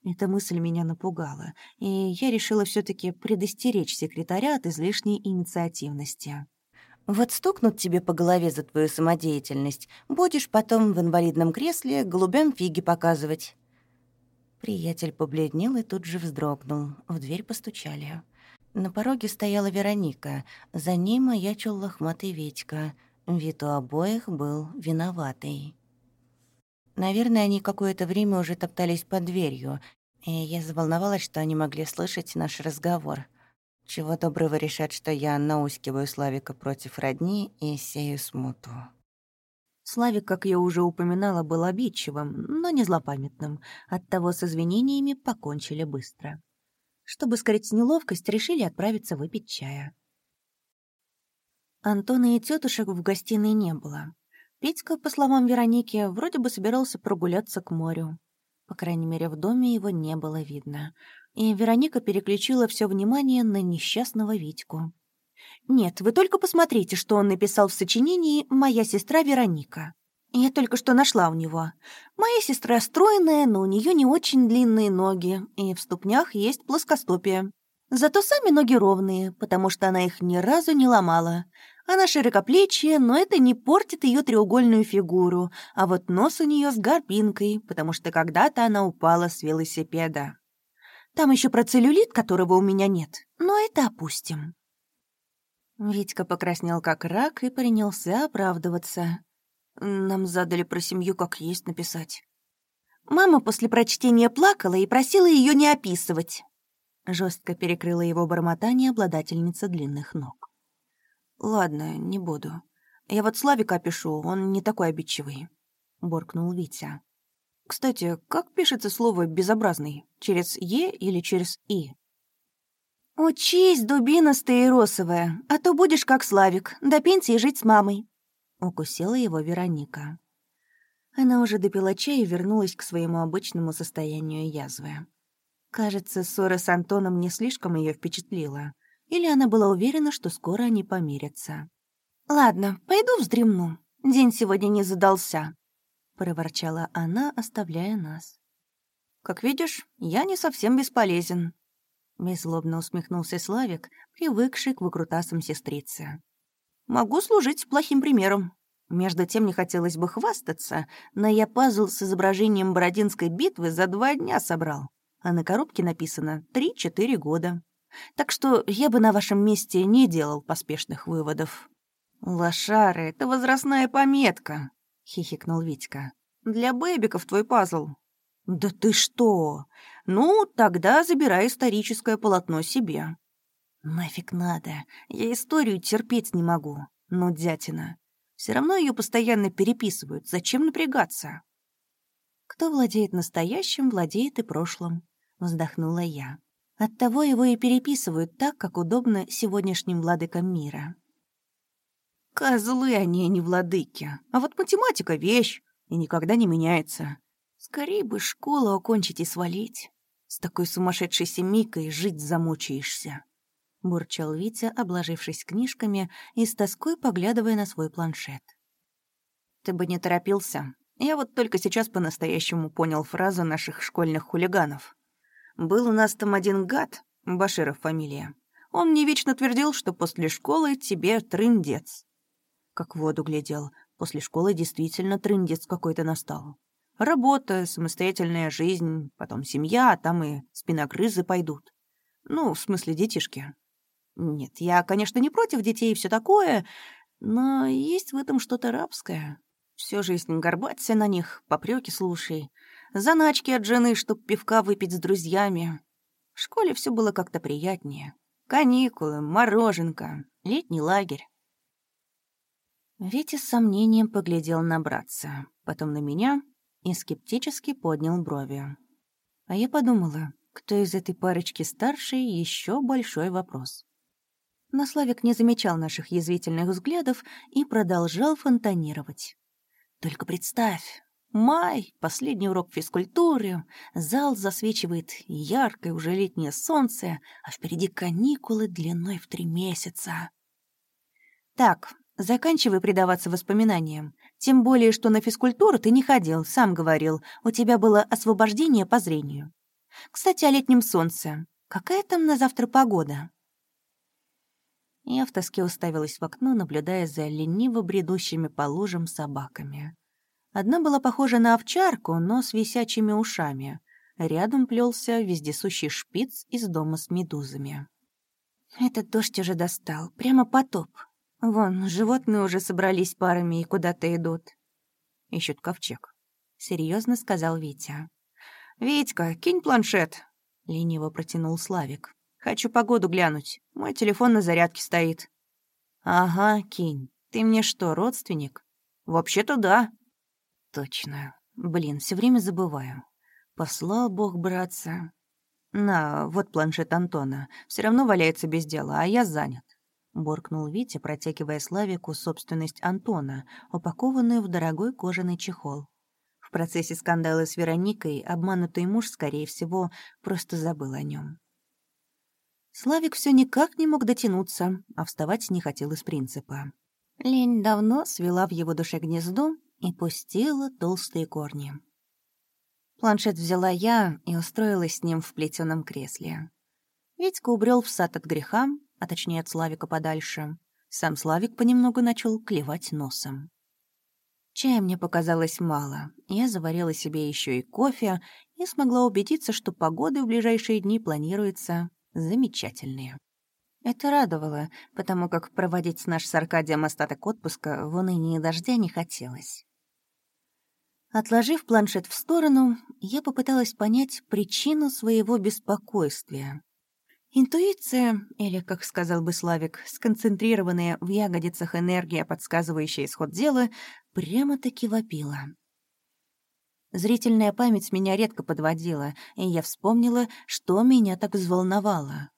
Эта мысль меня напугала, и я решила все таки предостеречь секретаря от излишней инициативности. Вот стукнут тебе по голове за твою самодеятельность, будешь потом в инвалидном кресле голубям фиги показывать. Приятель побледнел и тут же вздрогнул. В дверь постучали. На пороге стояла Вероника, за ней маячил лохматый Витька. Вид у обоих был виноватый. Наверное, они какое-то время уже топтались под дверью, и я заволновалась, что они могли слышать наш разговор. Чего доброго решат, что я наускиваю Славика против родни и сею смуту. Славик, как я уже упоминала, был обидчивым, но не злопамятным. Оттого с извинениями покончили быстро. Чтобы скрыть неловкость, решили отправиться выпить чая. Антона и тетушек в гостиной не было. Петька, по словам Вероники, вроде бы собирался прогуляться к морю. По крайней мере, в доме его не было видно. И Вероника переключила все внимание на несчастного Витьку. «Нет, вы только посмотрите, что он написал в сочинении «Моя сестра Вероника». Я только что нашла у него. Моя сестра стройная, но у нее не очень длинные ноги, и в ступнях есть плоскостопие. Зато сами ноги ровные, потому что она их ни разу не ломала. Она широкоплечья, но это не портит ее треугольную фигуру, а вот нос у нее с горбинкой, потому что когда-то она упала с велосипеда. Там еще про целлюлит, которого у меня нет, но это опустим. Витька покраснел как рак и принялся оправдываться. Нам задали про семью как есть написать. Мама после прочтения плакала и просила ее не описывать. Жестко перекрыла его бормотание обладательница длинных ног. «Ладно, не буду. Я вот Славика опишу, он не такой обидчивый», — буркнул Витя. «Кстати, как пишется слово «безобразный»? Через «е» или через «и»?» «Учись, дубина стаиросовая, а то будешь как Славик, до пенсии жить с мамой», Укусила его Вероника. Она уже допила чай и вернулась к своему обычному состоянию язвы. Кажется, ссора с Антоном не слишком ее впечатлила. Или она была уверена, что скоро они помирятся. «Ладно, пойду вздремну. День сегодня не задался», — проворчала она, оставляя нас. «Как видишь, я не совсем бесполезен», — беззлобно усмехнулся Славик, привыкший к выкрутасам сестрицы. Могу служить плохим примером. Между тем не хотелось бы хвастаться, но я пазл с изображением Бородинской битвы за два дня собрал, а на коробке написано «три-четыре года». Так что я бы на вашем месте не делал поспешных выводов. «Лошары — это возрастная пометка», — хихикнул Витька. «Для бэбиков твой пазл». «Да ты что? Ну, тогда забирай историческое полотно себе. Нафиг надо. Я историю терпеть не могу. Ну, дятина. Все равно ее постоянно переписывают. Зачем напрягаться? Кто владеет настоящим, владеет и прошлым. Вздохнула я. Оттого его и переписывают так, как удобно сегодняшним владыкам мира. Козлы они, а не владыки. А вот математика — вещь, и никогда не меняется. Скорее бы школу окончить и свалить. С такой сумасшедшей семейкой жить замучаешься. — бурчал Витя, обложившись книжками и с тоской поглядывая на свой планшет. «Ты бы не торопился. Я вот только сейчас по-настоящему понял фразу наших школьных хулиганов. Был у нас там один гад, Баширов фамилия. Он мне вечно твердил, что после школы тебе трындец. Как в воду глядел. После школы действительно трындец какой-то настал. Работа, самостоятельная жизнь, потом семья, а там и спиногрызы пойдут. Ну, в смысле, детишки. Нет, я, конечно, не против детей и все такое, но есть в этом что-то рабское. Всю жизнь горбаться на них, попреки слушай. заначки от жены, чтоб пивка выпить с друзьями. В школе все было как-то приятнее. Каникулы, мороженка, летний лагерь. Витя с сомнением поглядел на братца, потом на меня и скептически поднял брови. А я подумала, кто из этой парочки старше, еще большой вопрос. Но Славик не замечал наших язвительных взглядов и продолжал фонтанировать. «Только представь, май, последний урок физкультуры, зал засвечивает яркое уже летнее солнце, а впереди каникулы длиной в три месяца». «Так, заканчивай предаваться воспоминаниям. Тем более, что на физкультуру ты не ходил, сам говорил, у тебя было освобождение по зрению. Кстати, о летнем солнце. Какая там на завтра погода?» Я в тоске уставилась в окно, наблюдая за лениво бредущими по лужам собаками. Одна была похожа на овчарку, но с висячими ушами. Рядом плелся вездесущий шпиц из дома с медузами. Этот дождь уже достал, прямо потоп. Вон, животные уже собрались парами и куда-то идут. Ищут ковчег. Серьезно сказал Витя. «Витька, кинь планшет», — лениво протянул Славик. «Хочу погоду глянуть. Мой телефон на зарядке стоит». «Ага, кинь. Ты мне что, родственник?» «Вообще-то да». «Точно. Блин, все время забываю. Послал Бог братца. На, вот планшет Антона. Все равно валяется без дела, а я занят». — буркнул Витя, протягивая Славику собственность Антона, упакованную в дорогой кожаный чехол. В процессе скандала с Вероникой обманутый муж, скорее всего, просто забыл о нем. Славик все никак не мог дотянуться, а вставать не хотел из принципа. Лень давно свела в его душе гнездо и пустила толстые корни. Планшет взяла я и устроилась с ним в плетеном кресле. Витька убрел в сад от греха, а точнее от Славика подальше. Сам Славик понемногу начал клевать носом. Чая мне показалось мало. Я заварила себе еще и кофе и смогла убедиться, что погоды в ближайшие дни планируется замечательные. Это радовало, потому как проводить наш с Аркадием остаток отпуска в унынии дождя не хотелось. Отложив планшет в сторону, я попыталась понять причину своего беспокойствия. Интуиция, или, как сказал бы Славик, сконцентрированная в ягодицах энергия, подсказывающая исход дела, прямо-таки вопила. Зрительная память меня редко подводила, и я вспомнила, что меня так взволновало.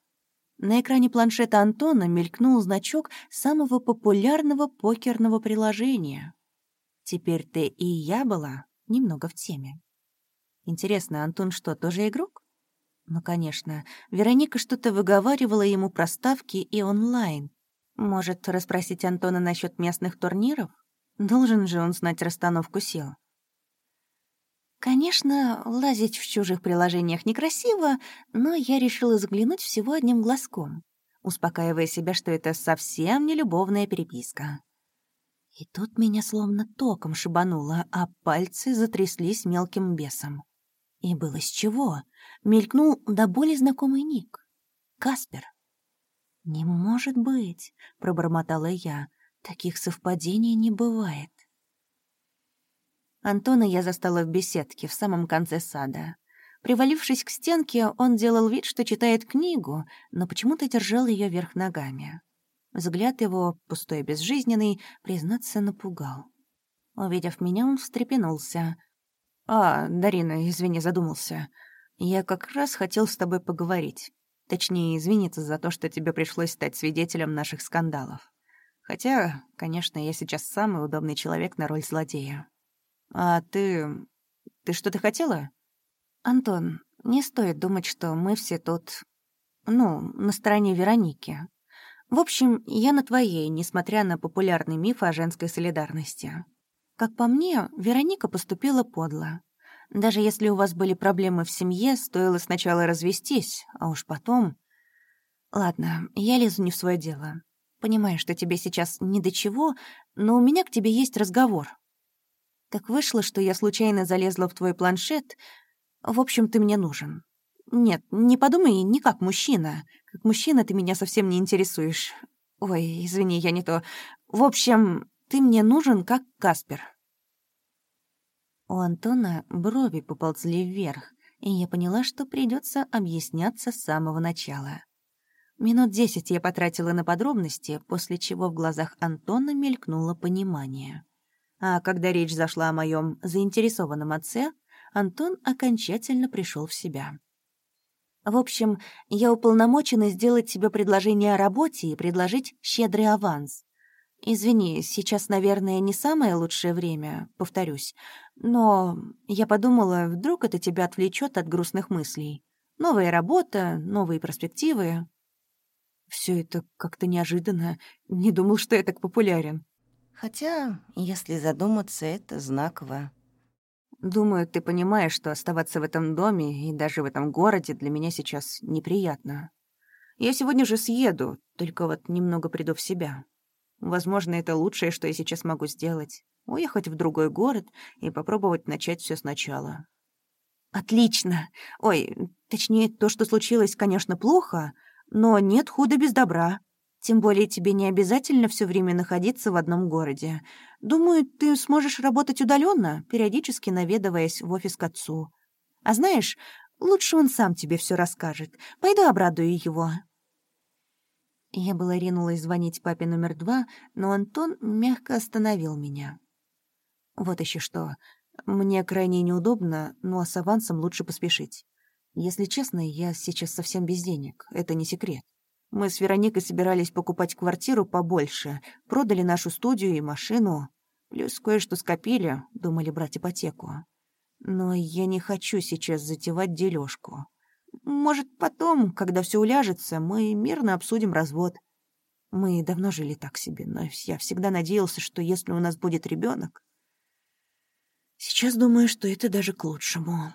На экране планшета Антона мелькнул значок самого популярного покерного приложения. Теперь ты и я была немного в теме. Интересно, Антон что, тоже игрок? Ну, конечно, Вероника что-то выговаривала ему про ставки и онлайн. Может, расспросить Антона насчет местных турниров? Должен же он знать расстановку сил. Конечно, лазить в чужих приложениях некрасиво, но я решила заглянуть всего одним глазком, успокаивая себя, что это совсем не любовная переписка. И тут меня словно током шибануло, а пальцы затряслись мелким бесом. И было с чего. Мелькнул до боли знакомый ник. Каспер. «Не может быть», — пробормотала я. «Таких совпадений не бывает». Антона я застала в беседке в самом конце сада. Привалившись к стенке, он делал вид, что читает книгу, но почему-то держал ее вверх ногами. Взгляд его, пустой и безжизненный, признаться, напугал. Увидев меня, он встрепенулся — «А, Дарина, извини, задумался. Я как раз хотел с тобой поговорить. Точнее, извиниться за то, что тебе пришлось стать свидетелем наших скандалов. Хотя, конечно, я сейчас самый удобный человек на роль злодея. А ты... ты что-то хотела? Антон, не стоит думать, что мы все тут... ну, на стороне Вероники. В общем, я на твоей, несмотря на популярный миф о женской солидарности. Как по мне, Вероника поступила подло. Даже если у вас были проблемы в семье, стоило сначала развестись, а уж потом... Ладно, я лезу не в свое дело. Понимаю, что тебе сейчас ни до чего, но у меня к тебе есть разговор. Так вышло, что я случайно залезла в твой планшет. В общем, ты мне нужен. Нет, не подумай, не как мужчина. Как мужчина ты меня совсем не интересуешь. Ой, извини, я не то. В общем, ты мне нужен как Каспер. У Антона брови поползли вверх, и я поняла, что придется объясняться с самого начала. Минут десять я потратила на подробности, после чего в глазах Антона мелькнуло понимание. А когда речь зашла о моем заинтересованном отце, Антон окончательно пришел в себя. В общем, я уполномочена сделать тебе предложение о работе и предложить щедрый аванс. Извини, сейчас, наверное, не самое лучшее время, повторюсь, но я подумала, вдруг это тебя отвлечет от грустных мыслей. Новая работа, новые перспективы. Все это как-то неожиданно. Не думал, что я так популярен. Хотя, если задуматься, это знаково. Думаю, ты понимаешь, что оставаться в этом доме и даже в этом городе для меня сейчас неприятно. Я сегодня же съеду, только вот немного приду в себя. Возможно, это лучшее, что я сейчас могу сделать. Уехать в другой город и попробовать начать все сначала. Отлично. Ой, точнее, то, что случилось, конечно, плохо, но нет худа без добра. Тем более тебе не обязательно все время находиться в одном городе. Думаю, ты сможешь работать удаленно, периодически наведываясь в офис к отцу. А знаешь, лучше он сам тебе все расскажет. Пойду обрадую его. Я была ринулась звонить папе номер два, но Антон мягко остановил меня. Вот еще что. Мне крайне неудобно, но с авансом лучше поспешить. Если честно, я сейчас совсем без денег, это не секрет. Мы с Вероникой собирались покупать квартиру побольше, продали нашу студию и машину, плюс кое-что скопили, думали брать ипотеку. Но я не хочу сейчас затевать дележку. Может, потом, когда все уляжется, мы мирно обсудим развод. Мы давно жили так себе, но я всегда надеялся, что если у нас будет ребенок, Сейчас думаю, что это даже к лучшему.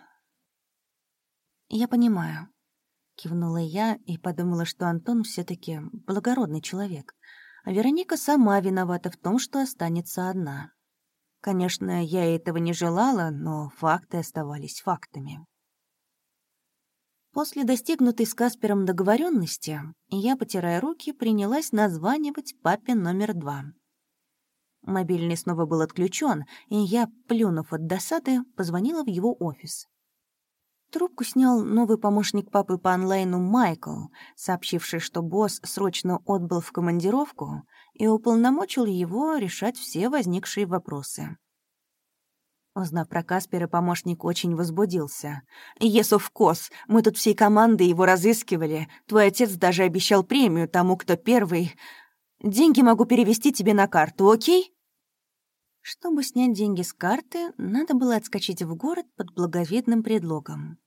«Я понимаю», — кивнула я и подумала, что Антон все таки благородный человек, а Вероника сама виновата в том, что останется одна. Конечно, я этого не желала, но факты оставались фактами. После достигнутой с Каспером договоренности я, потирая руки, принялась названивать папе номер два. Мобильный снова был отключен, и я, плюнув от досады, позвонила в его офис. Трубку снял новый помощник папы по онлайну Майкл, сообщивший, что босс срочно отбыл в командировку и уполномочил его решать все возникшие вопросы. Узнав про Каспера, помощник очень возбудился. «Есов Кос, мы тут всей командой его разыскивали. Твой отец даже обещал премию тому, кто первый. Деньги могу перевести тебе на карту, окей?» Чтобы снять деньги с карты, надо было отскочить в город под благовидным предлогом.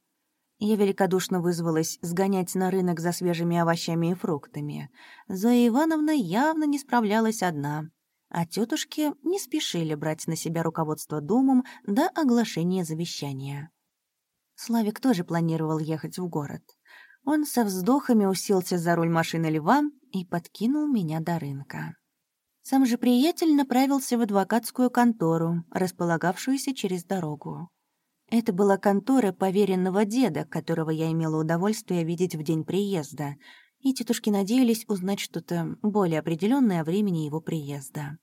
Я великодушно вызвалась сгонять на рынок за свежими овощами и фруктами. Зоя Ивановна явно не справлялась одна, а тетушки не спешили брать на себя руководство домом до оглашения завещания. Славик тоже планировал ехать в город. Он со вздохами уселся за руль машины льва и подкинул меня до рынка. Сам же приятель направился в адвокатскую контору, располагавшуюся через дорогу. Это была контора поверенного деда, которого я имела удовольствие видеть в день приезда, и тетушки надеялись узнать что-то более определенное о времени его приезда.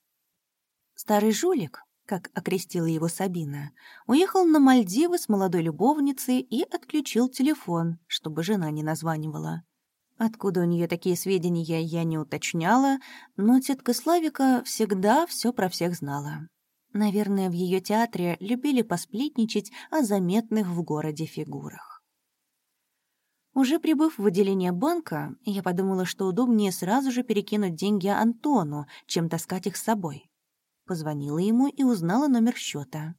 Старый жулик, как окрестила его Сабина, уехал на Мальдивы с молодой любовницей и отключил телефон, чтобы жена не названивала. Откуда у нее такие сведения, я не уточняла, но тетка Славика всегда все про всех знала. Наверное, в ее театре любили посплетничать о заметных в городе фигурах. Уже прибыв в отделение банка, я подумала, что удобнее сразу же перекинуть деньги Антону, чем таскать их с собой. Позвонила ему и узнала номер счета.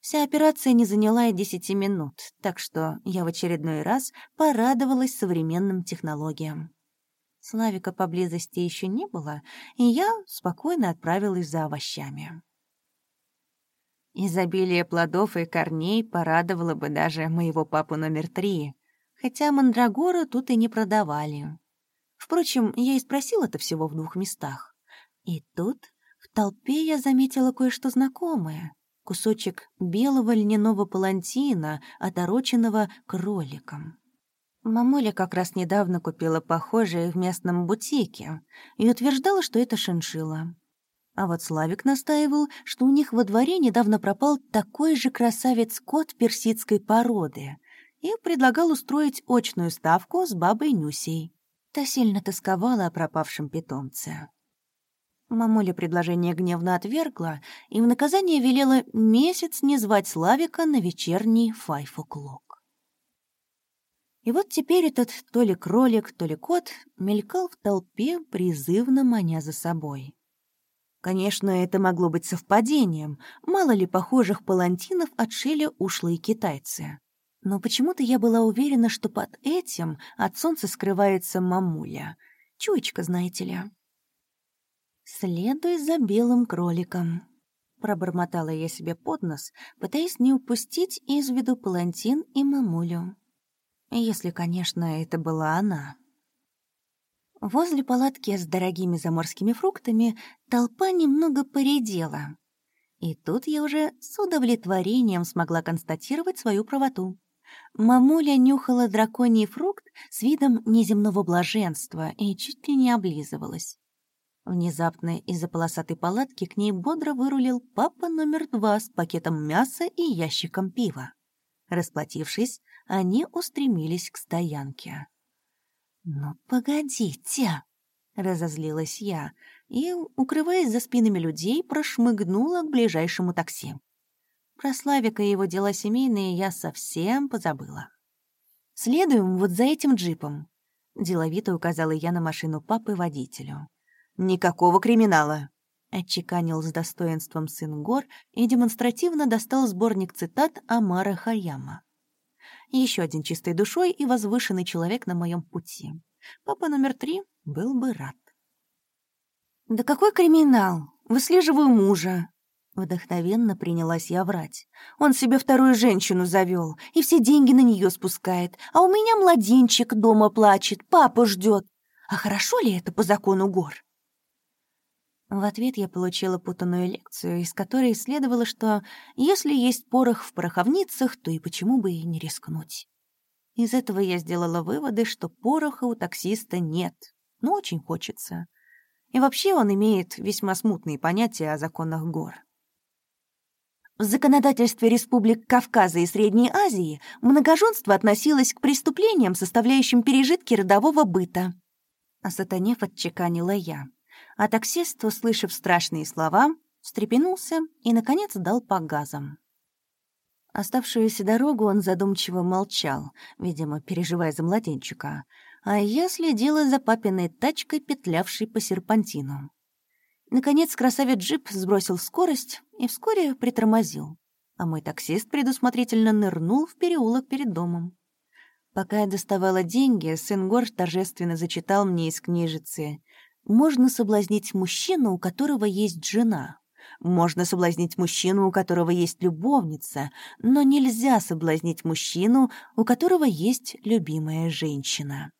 Вся операция не заняла и десяти минут, так что я в очередной раз порадовалась современным технологиям. Славика поблизости еще не было, и я спокойно отправилась за овощами. Изобилие плодов и корней порадовало бы даже моего папу номер три, хотя мандрагору тут и не продавали. Впрочем, я и спросила это всего в двух местах. И тут в толпе я заметила кое-что знакомое кусочек белого льняного палантина, отороченного кроликом. Мамуля как раз недавно купила похожее в местном бутике и утверждала, что это шиншилла. А вот Славик настаивал, что у них во дворе недавно пропал такой же красавец-кот персидской породы и предлагал устроить очную ставку с бабой Нюсей. Та сильно тосковала о пропавшем питомце. Мамуля предложение гневно отвергла и в наказание велела месяц не звать Славика на вечерний файфоклок. И вот теперь этот то ли кролик, то ли кот мелькал в толпе, призывно маня за собой. Конечно, это могло быть совпадением. Мало ли похожих палантинов отшили ушлые китайцы. Но почему-то я была уверена, что под этим от солнца скрывается мамуля. Чуечка, знаете ли. «Следуй за белым кроликом», — пробормотала я себе под нос, пытаясь не упустить из виду палантин и мамулю. Если, конечно, это была она. Возле палатки с дорогими заморскими фруктами толпа немного поредела. И тут я уже с удовлетворением смогла констатировать свою правоту. Мамуля нюхала драконий фрукт с видом неземного блаженства и чуть ли не облизывалась. Внезапно из-за полосатой палатки к ней бодро вырулил папа номер два с пакетом мяса и ящиком пива. Расплатившись, они устремились к стоянке. «Ну, погодите!» — разозлилась я и, укрываясь за спинами людей, прошмыгнула к ближайшему такси. Про Славика и его дела семейные я совсем позабыла. «Следуем вот за этим джипом», — деловито указала я на машину папы водителю. «Никакого криминала», — отчеканил с достоинством сын Гор и демонстративно достал сборник цитат Амара Хаяма. Еще один чистой душой и возвышенный человек на моем пути. Папа номер три был бы рад. «Да какой криминал? Выслеживаю мужа!» Вдохновенно принялась я врать. «Он себе вторую женщину завел и все деньги на нее спускает, а у меня младенчик дома плачет, папа ждет. А хорошо ли это по закону гор?» В ответ я получила путанную лекцию, из которой следовало, что если есть порох в пороховницах, то и почему бы и не рискнуть. Из этого я сделала выводы, что пороха у таксиста нет, но очень хочется. И вообще он имеет весьма смутные понятия о законах гор. В законодательстве республик Кавказа и Средней Азии многоженство относилось к преступлениям, составляющим пережитки родового быта. А сатанев отчеканила я а таксист, услышав страшные слова, встрепенулся и, наконец, дал по газам. Оставшуюся дорогу он задумчиво молчал, видимо, переживая за младенчика, а я следила за папиной тачкой, петлявшей по серпантину. Наконец красавец-джип сбросил скорость и вскоре притормозил, а мой таксист предусмотрительно нырнул в переулок перед домом. Пока я доставала деньги, сын Горж торжественно зачитал мне из книжицы можно соблазнить мужчину, у которого есть жена. Можно соблазнить мужчину, у которого есть любовница, но нельзя соблазнить мужчину, у которого есть любимая женщина.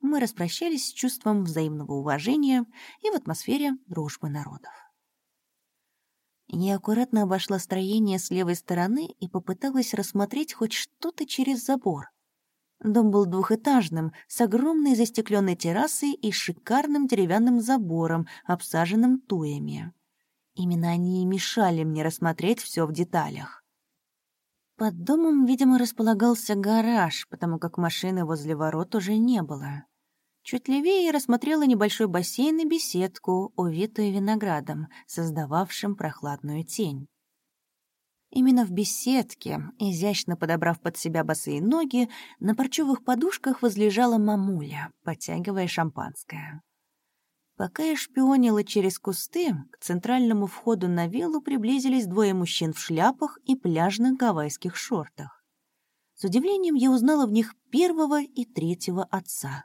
Мы распрощались с чувством взаимного уважения и в атмосфере дружбы народов. Я аккуратно обошла строение с левой стороны и попыталась рассмотреть хоть что-то через забор. Дом был двухэтажным, с огромной застекленной террасой и шикарным деревянным забором, обсаженным туями. Именно они и мешали мне рассмотреть все в деталях. Под домом, видимо, располагался гараж, потому как машины возле ворот уже не было. Чуть левее я рассмотрела небольшой бассейн и беседку, увитую виноградом, создававшим прохладную тень. Именно в беседке, изящно подобрав под себя босые ноги, на парчевых подушках возлежала мамуля, подтягивая шампанское. Пока я шпионила через кусты, к центральному входу на виллу приблизились двое мужчин в шляпах и пляжных гавайских шортах. С удивлением я узнала в них первого и третьего отца.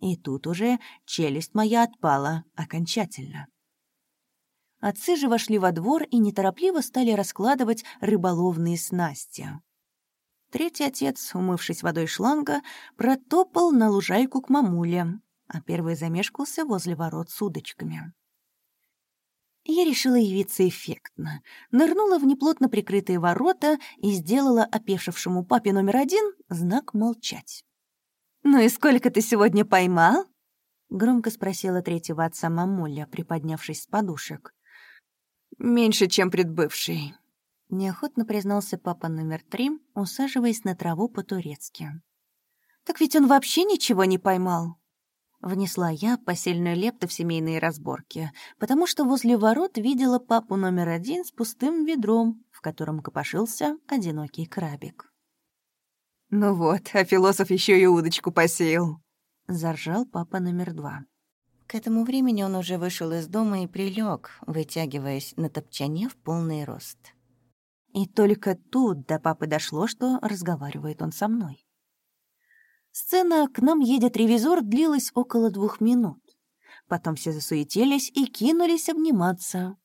И тут уже челюсть моя отпала окончательно. Отцы же вошли во двор и неторопливо стали раскладывать рыболовные снасти. Третий отец, умывшись водой шланга, протопал на лужайку к мамуле, а первый замешкался возле ворот с удочками. Я решила явиться эффектно, нырнула в неплотно прикрытые ворота и сделала опешившему папе номер один знак молчать. «Ну и сколько ты сегодня поймал?» Громко спросила третьего отца мамуля, приподнявшись с подушек. «Меньше, чем предбывший», — неохотно признался папа номер три, усаживаясь на траву по-турецки. «Так ведь он вообще ничего не поймал?» Внесла я посильную лепту в семейные разборки, потому что возле ворот видела папу номер один с пустым ведром, в котором копошился одинокий крабик. «Ну вот, а философ еще и удочку посеял», заржал папа номер два. К этому времени он уже вышел из дома и прилег, вытягиваясь на топчане в полный рост. И только тут до папы дошло, что разговаривает он со мной. Сцена «К нам едет ревизор» длилась около двух минут. Потом все засуетились и кинулись обниматься.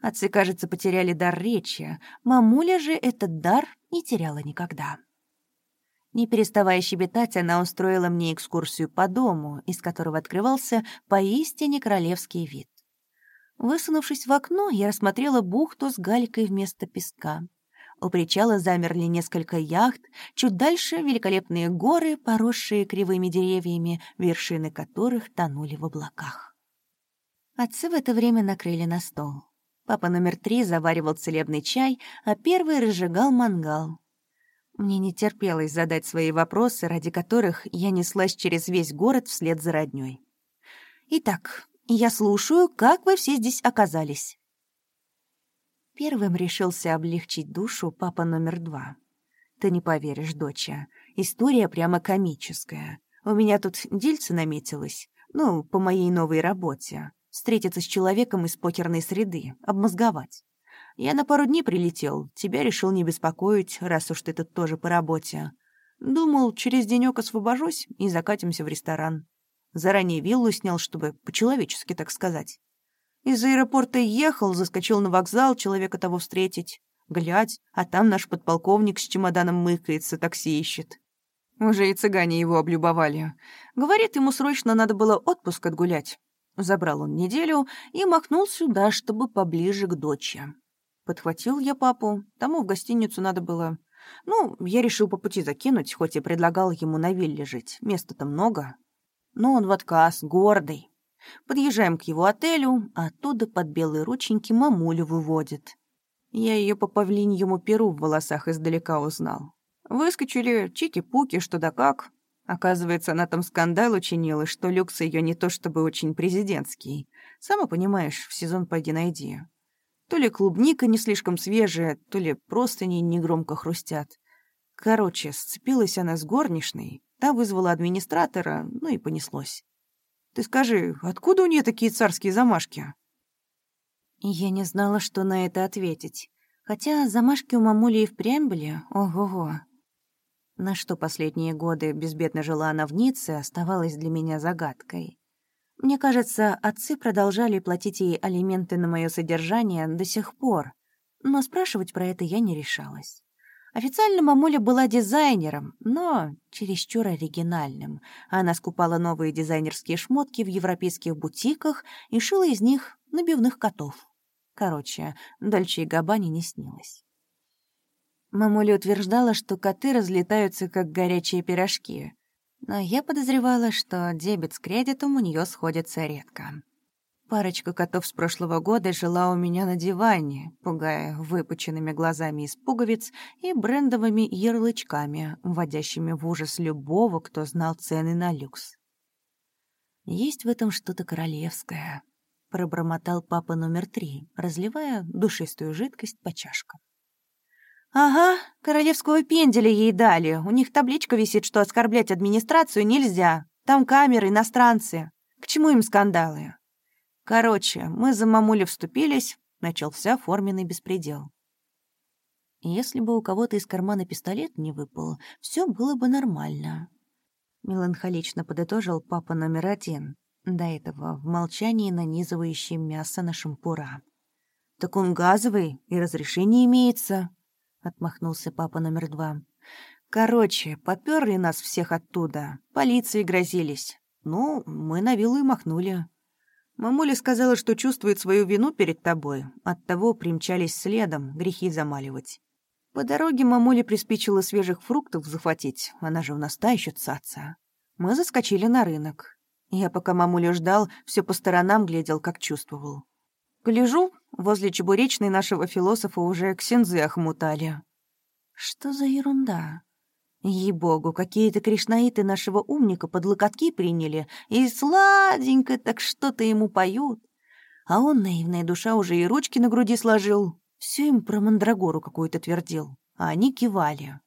Отцы, кажется, потеряли дар речи. Мамуля же этот дар не теряла никогда. Не переставая щебетать, она устроила мне экскурсию по дому, из которого открывался поистине королевский вид. Высунувшись в окно, я рассмотрела бухту с галькой вместо песка. У причала замерли несколько яхт, чуть дальше — великолепные горы, поросшие кривыми деревьями, вершины которых тонули в облаках. Отцы в это время накрыли на стол. Папа номер три заваривал целебный чай, а первый разжигал мангал. Мне не терпелось задать свои вопросы, ради которых я неслась через весь город вслед за роднёй. «Итак, я слушаю, как вы все здесь оказались?» Первым решился облегчить душу папа номер два. «Ты не поверишь, доча, история прямо комическая. У меня тут дельце наметилось, ну, по моей новой работе. Встретиться с человеком из покерной среды, обмозговать. Я на пару дней прилетел, тебя решил не беспокоить, раз уж ты тут тоже по работе. Думал, через денёк освобожусь и закатимся в ресторан. Заранее виллу снял, чтобы по-человечески, так сказать. Из аэропорта ехал, заскочил на вокзал человека того встретить. Глядь, а там наш подполковник с чемоданом мыкается, такси ищет. Уже и цыгане его облюбовали. Говорит, ему срочно надо было отпуск отгулять. Забрал он неделю и махнул сюда, чтобы поближе к доче. Подхватил я папу, тому в гостиницу надо было. Ну, я решил по пути закинуть, хоть и предлагал ему на вилле жить, места-то много. Но он в отказ, гордый. Подъезжаем к его отелю, а оттуда под белые рученьки мамулю выводит. Я ее по павлиньему перу в волосах издалека узнал. Выскочили чики-пуки, что да как. Оказывается, она там скандал учинила, что люкс ее не то чтобы очень президентский. Сама понимаешь, в сезон пойди найди. То ли клубника не слишком свежая, то ли просто не негромко хрустят. Короче, сцепилась она с горничной, та вызвала администратора, ну и понеслось. Ты скажи, откуда у нее такие царские замашки?» Я не знала, что на это ответить. Хотя замашки у мамули и впрямь были, ого-го. На что последние годы безбедно жила она в Ницце, оставалось для меня загадкой. Мне кажется, отцы продолжали платить ей алименты на мое содержание до сих пор, но спрашивать про это я не решалась. Официально мамуля была дизайнером, но чересчур оригинальным. Она скупала новые дизайнерские шмотки в европейских бутиках и шила из них набивных котов. Короче, Дольче и Габани не снилось. Мамуля утверждала, что коты разлетаются, как горячие пирожки, но я подозревала, что дебет с кредитом у нее сходится редко. Парочка котов с прошлого года жила у меня на диване, пугая выпученными глазами из пуговиц и брендовыми ярлычками, вводящими в ужас любого, кто знал цены на люкс. «Есть в этом что-то королевское», — пробормотал папа номер три, разливая душистую жидкость по чашкам. «Ага, королевского пенделя ей дали. У них табличка висит, что оскорблять администрацию нельзя. Там камеры, иностранцы. К чему им скандалы?» Короче, мы за мамулю вступились, начался форменный беспредел. Если бы у кого-то из кармана пистолет не выпал, все было бы нормально. Меланхолично подытожил папа номер один, до этого в молчании нанизывающий мясо на шампура. «Так он газовый, и разрешение имеется», — отмахнулся папа номер два. «Короче, попёрли нас всех оттуда, полиции грозились. Ну, мы на виллу и махнули. Мамуля сказала, что чувствует свою вину перед тобой, оттого примчались следом, грехи замаливать. По дороге мамуля приспичила свежих фруктов захватить, она же у нас та еще цаца. Мы заскочили на рынок. Я пока мамулю ждал, все по сторонам глядел, как чувствовал. Гляжу, возле чебуречной нашего философа уже ксензы охмутали. Что за ерунда? Ей-богу, какие-то кришнаиты нашего умника под локотки приняли и сладенько так что-то ему поют. А он, наивная душа, уже и ручки на груди сложил. Все им про мандрагору какую-то твердил, а они кивали.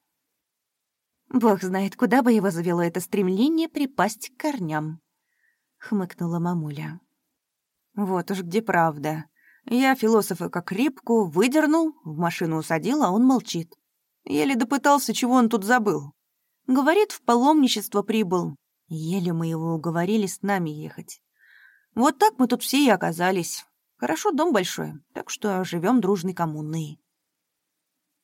«Бог знает, куда бы его завело это стремление припасть к корням», — хмыкнула мамуля. «Вот уж где правда. Я философа как репку выдернул, в машину усадил, а он молчит. Еле допытался, чего он тут забыл. Говорит, в паломничество прибыл. Еле мы его уговорили с нами ехать. Вот так мы тут все и оказались. Хорошо, дом большой, так что живем дружной коммуной.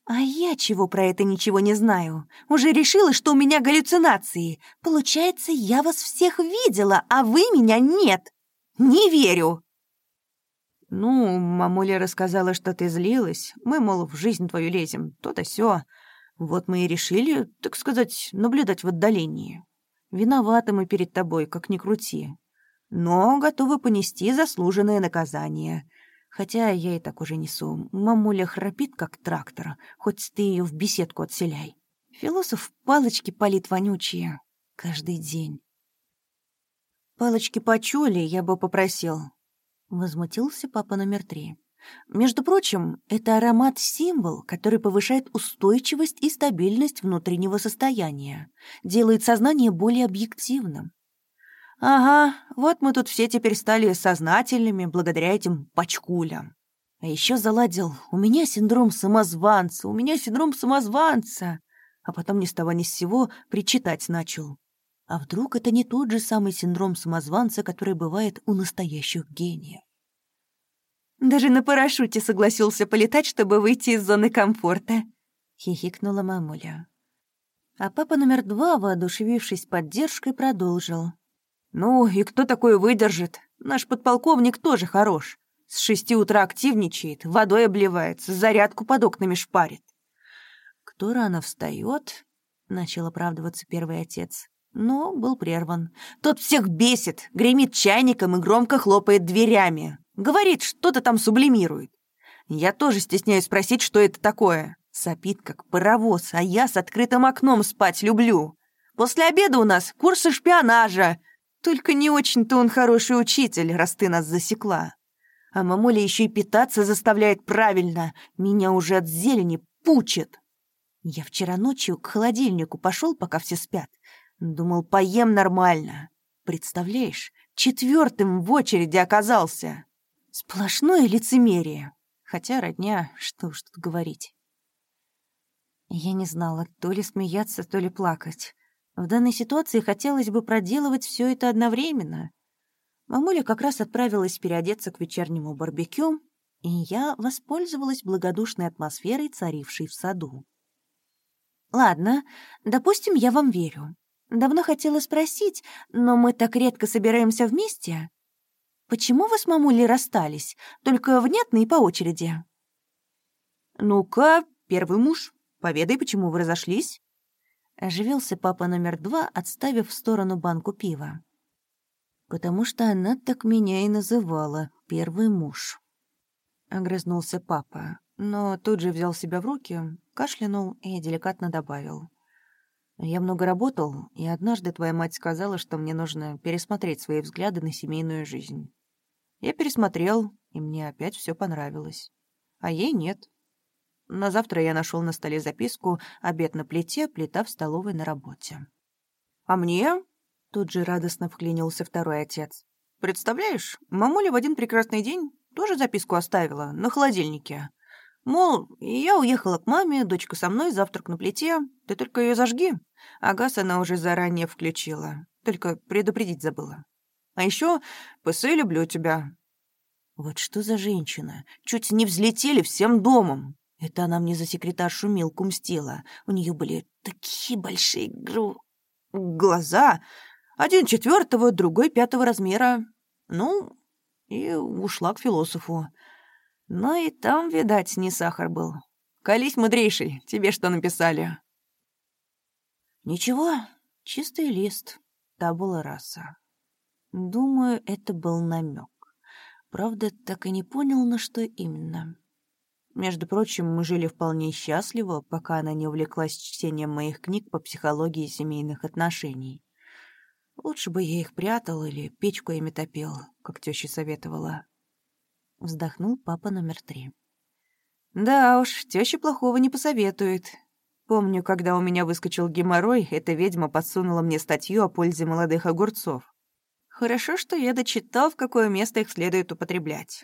А я чего про это ничего не знаю? Уже решила, что у меня галлюцинации. Получается, я вас всех видела, а вы меня нет. Не верю. «Ну, мамуля рассказала, что ты злилась. Мы, мол, в жизнь твою лезем, то-то сё. Вот мы и решили, так сказать, наблюдать в отдалении. Виноваты мы перед тобой, как ни крути. Но готовы понести заслуженное наказание. Хотя я и так уже несу. Мамуля храпит, как трактор, хоть ты ее в беседку отселяй. Философ палочки палит вонючие. Каждый день. Палочки почули, я бы попросил. Возмутился папа номер три. Между прочим, это аромат-символ, который повышает устойчивость и стабильность внутреннего состояния, делает сознание более объективным. Ага, вот мы тут все теперь стали сознательными благодаря этим пачкулям. А еще заладил, у меня синдром самозванца, у меня синдром самозванца. А потом ни с того ни с сего причитать начал. А вдруг это не тот же самый синдром самозванца, который бывает у настоящих гениев? Даже на парашюте согласился полетать, чтобы выйти из зоны комфорта. Хихикнула мамуля. А папа номер два, воодушевившись поддержкой, продолжил. «Ну, и кто такой выдержит? Наш подполковник тоже хорош. С шести утра активничает, водой обливается, зарядку под окнами шпарит». «Кто рано встает? начал оправдываться первый отец но был прерван. «Тот всех бесит, гремит чайником и громко хлопает дверями. Говорит, что-то там сублимирует. Я тоже стесняюсь спросить, что это такое. Сопит, как паровоз, а я с открытым окном спать люблю. После обеда у нас курсы шпионажа. Только не очень-то он хороший учитель, раз ты нас засекла. А мамуля еще и питаться заставляет правильно. Меня уже от зелени пучит. Я вчера ночью к холодильнику пошел, пока все спят. Думал, поем нормально. Представляешь, четвертым в очереди оказался. Сплошное лицемерие. Хотя родня, что уж тут говорить. Я не знала, то ли смеяться, то ли плакать. В данной ситуации хотелось бы проделывать все это одновременно. Мамуля как раз отправилась переодеться к вечернему барбекю, и я воспользовалась благодушной атмосферой, царившей в саду. «Ладно, допустим, я вам верю. Давно хотела спросить, но мы так редко собираемся вместе. Почему вы с мамулей расстались? Только внятно и по очереди. Ну-ка, первый муж, поведай, почему вы разошлись? Оживился папа номер два, отставив в сторону банку пива. «Потому что она так меня и называла, первый муж». Огрызнулся папа, но тут же взял себя в руки, кашлянул и деликатно добавил. Я много работал, и однажды твоя мать сказала, что мне нужно пересмотреть свои взгляды на семейную жизнь. Я пересмотрел, и мне опять все понравилось. А ей нет. На завтра я нашел на столе записку «Обед на плите, плита в столовой на работе». «А мне?» — тут же радостно вклинился второй отец. «Представляешь, мамуля в один прекрасный день тоже записку оставила на холодильнике. Мол, я уехала к маме, дочка со мной, завтрак на плите, ты только ее зажги. А газ она уже заранее включила, только предупредить забыла. А еще «Пысы, люблю тебя». Вот что за женщина? Чуть не взлетели всем домом. Это она мне за секретаршу Милку мстила. У нее были такие большие гру... глаза. Один четвертого, другой пятого размера. Ну, и ушла к философу. Но и там, видать, не сахар был. Колись, мудрейший, тебе что написали?» «Ничего, чистый лист, табула раса». Думаю, это был намек. Правда, так и не понял, на что именно. Между прочим, мы жили вполне счастливо, пока она не увлеклась чтением моих книг по психологии семейных отношений. Лучше бы я их прятал или печку ими топил, как теща советовала. Вздохнул папа номер три. Да уж, теща плохого не посоветует. Помню, когда у меня выскочил геморрой, эта ведьма подсунула мне статью о пользе молодых огурцов. Хорошо, что я дочитал, в какое место их следует употреблять.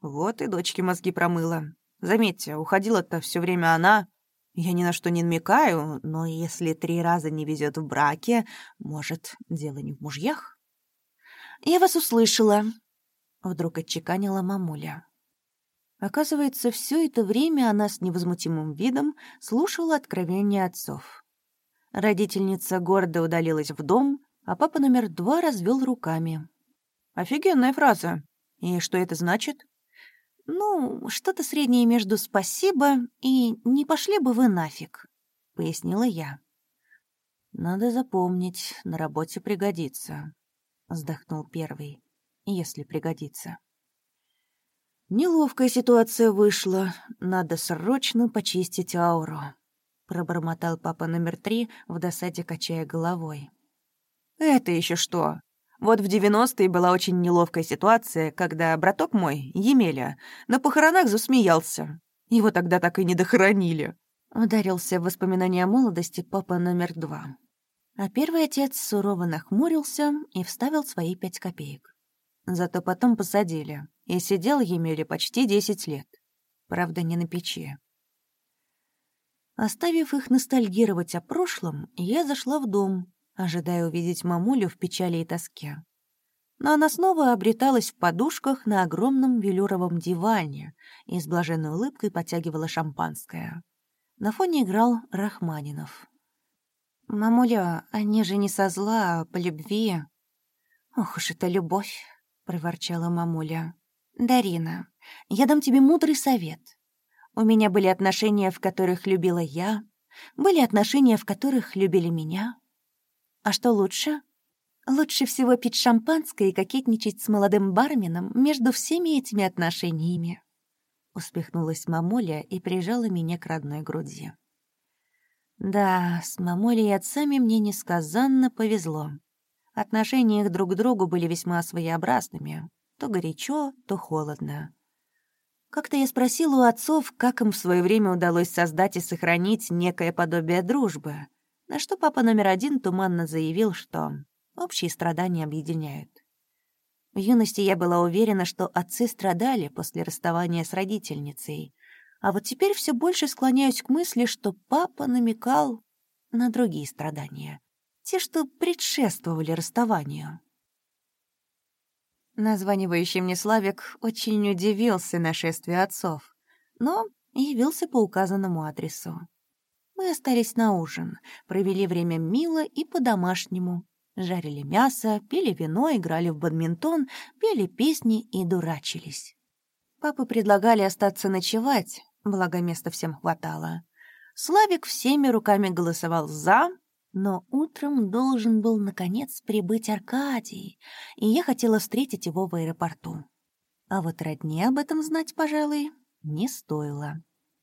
Вот и дочке мозги промыла. Заметьте, уходила-то все время она. Я ни на что не намекаю, но если три раза не везет в браке, может, дело не в мужьях? «Я вас услышала», — вдруг отчеканила мамуля. Оказывается, все это время она с невозмутимым видом слушала откровения отцов. Родительница гордо удалилась в дом, а папа номер два развел руками. «Офигенная фраза. И что это значит?» «Ну, что-то среднее между «спасибо» и «не пошли бы вы нафиг», — пояснила я. «Надо запомнить, на работе пригодится», — вздохнул первый, — «если пригодится». «Неловкая ситуация вышла. Надо срочно почистить ауру», — пробормотал папа номер три, в досаде качая головой. «Это еще что?» Вот в 90-е была очень неловкая ситуация, когда браток мой, Емеля, на похоронах засмеялся. Его тогда так и не дохоронили. Ударился в воспоминания о молодости папа номер два. А первый отец сурово нахмурился и вставил свои пять копеек. Зато потом посадили, и сидел Емеле почти десять лет. Правда, не на печи. Оставив их ностальгировать о прошлом, я зашла в дом, ожидая увидеть мамулю в печали и тоске. Но она снова обреталась в подушках на огромном велюровом диване и с блаженной улыбкой подтягивала шампанское. На фоне играл Рахманинов. «Мамуля, они же не со зла, а по любви». «Ох уж это любовь», — проворчала мамуля. «Дарина, я дам тебе мудрый совет. У меня были отношения, в которых любила я, были отношения, в которых любили меня, а что лучше? Лучше всего пить шампанское и кокетничать с молодым барменом между всеми этими отношениями. Успехнулась мамуля и прижала меня к родной груди. Да, с мамулей и отцами мне несказанно повезло. Отношения их друг к другу были весьма своеобразными. То горячо, то холодно. Как-то я спросила у отцов, как им в свое время удалось создать и сохранить некое подобие дружбы — на что папа номер один туманно заявил, что общие страдания объединяют. В юности я была уверена, что отцы страдали после расставания с родительницей, а вот теперь все больше склоняюсь к мысли, что папа намекал на другие страдания, те, что предшествовали расставанию. Названивающий мне Славик очень удивился нашествию отцов, но явился по указанному адресу. Мы остались на ужин, провели время мило и по-домашнему. Жарили мясо, пили вино, играли в бадминтон, пели песни и дурачились. Папы предлагали остаться ночевать, благо места всем хватало. Славик всеми руками голосовал «за», но утром должен был, наконец, прибыть Аркадий, и я хотела встретить его в аэропорту. А вот родне об этом знать, пожалуй, не стоило.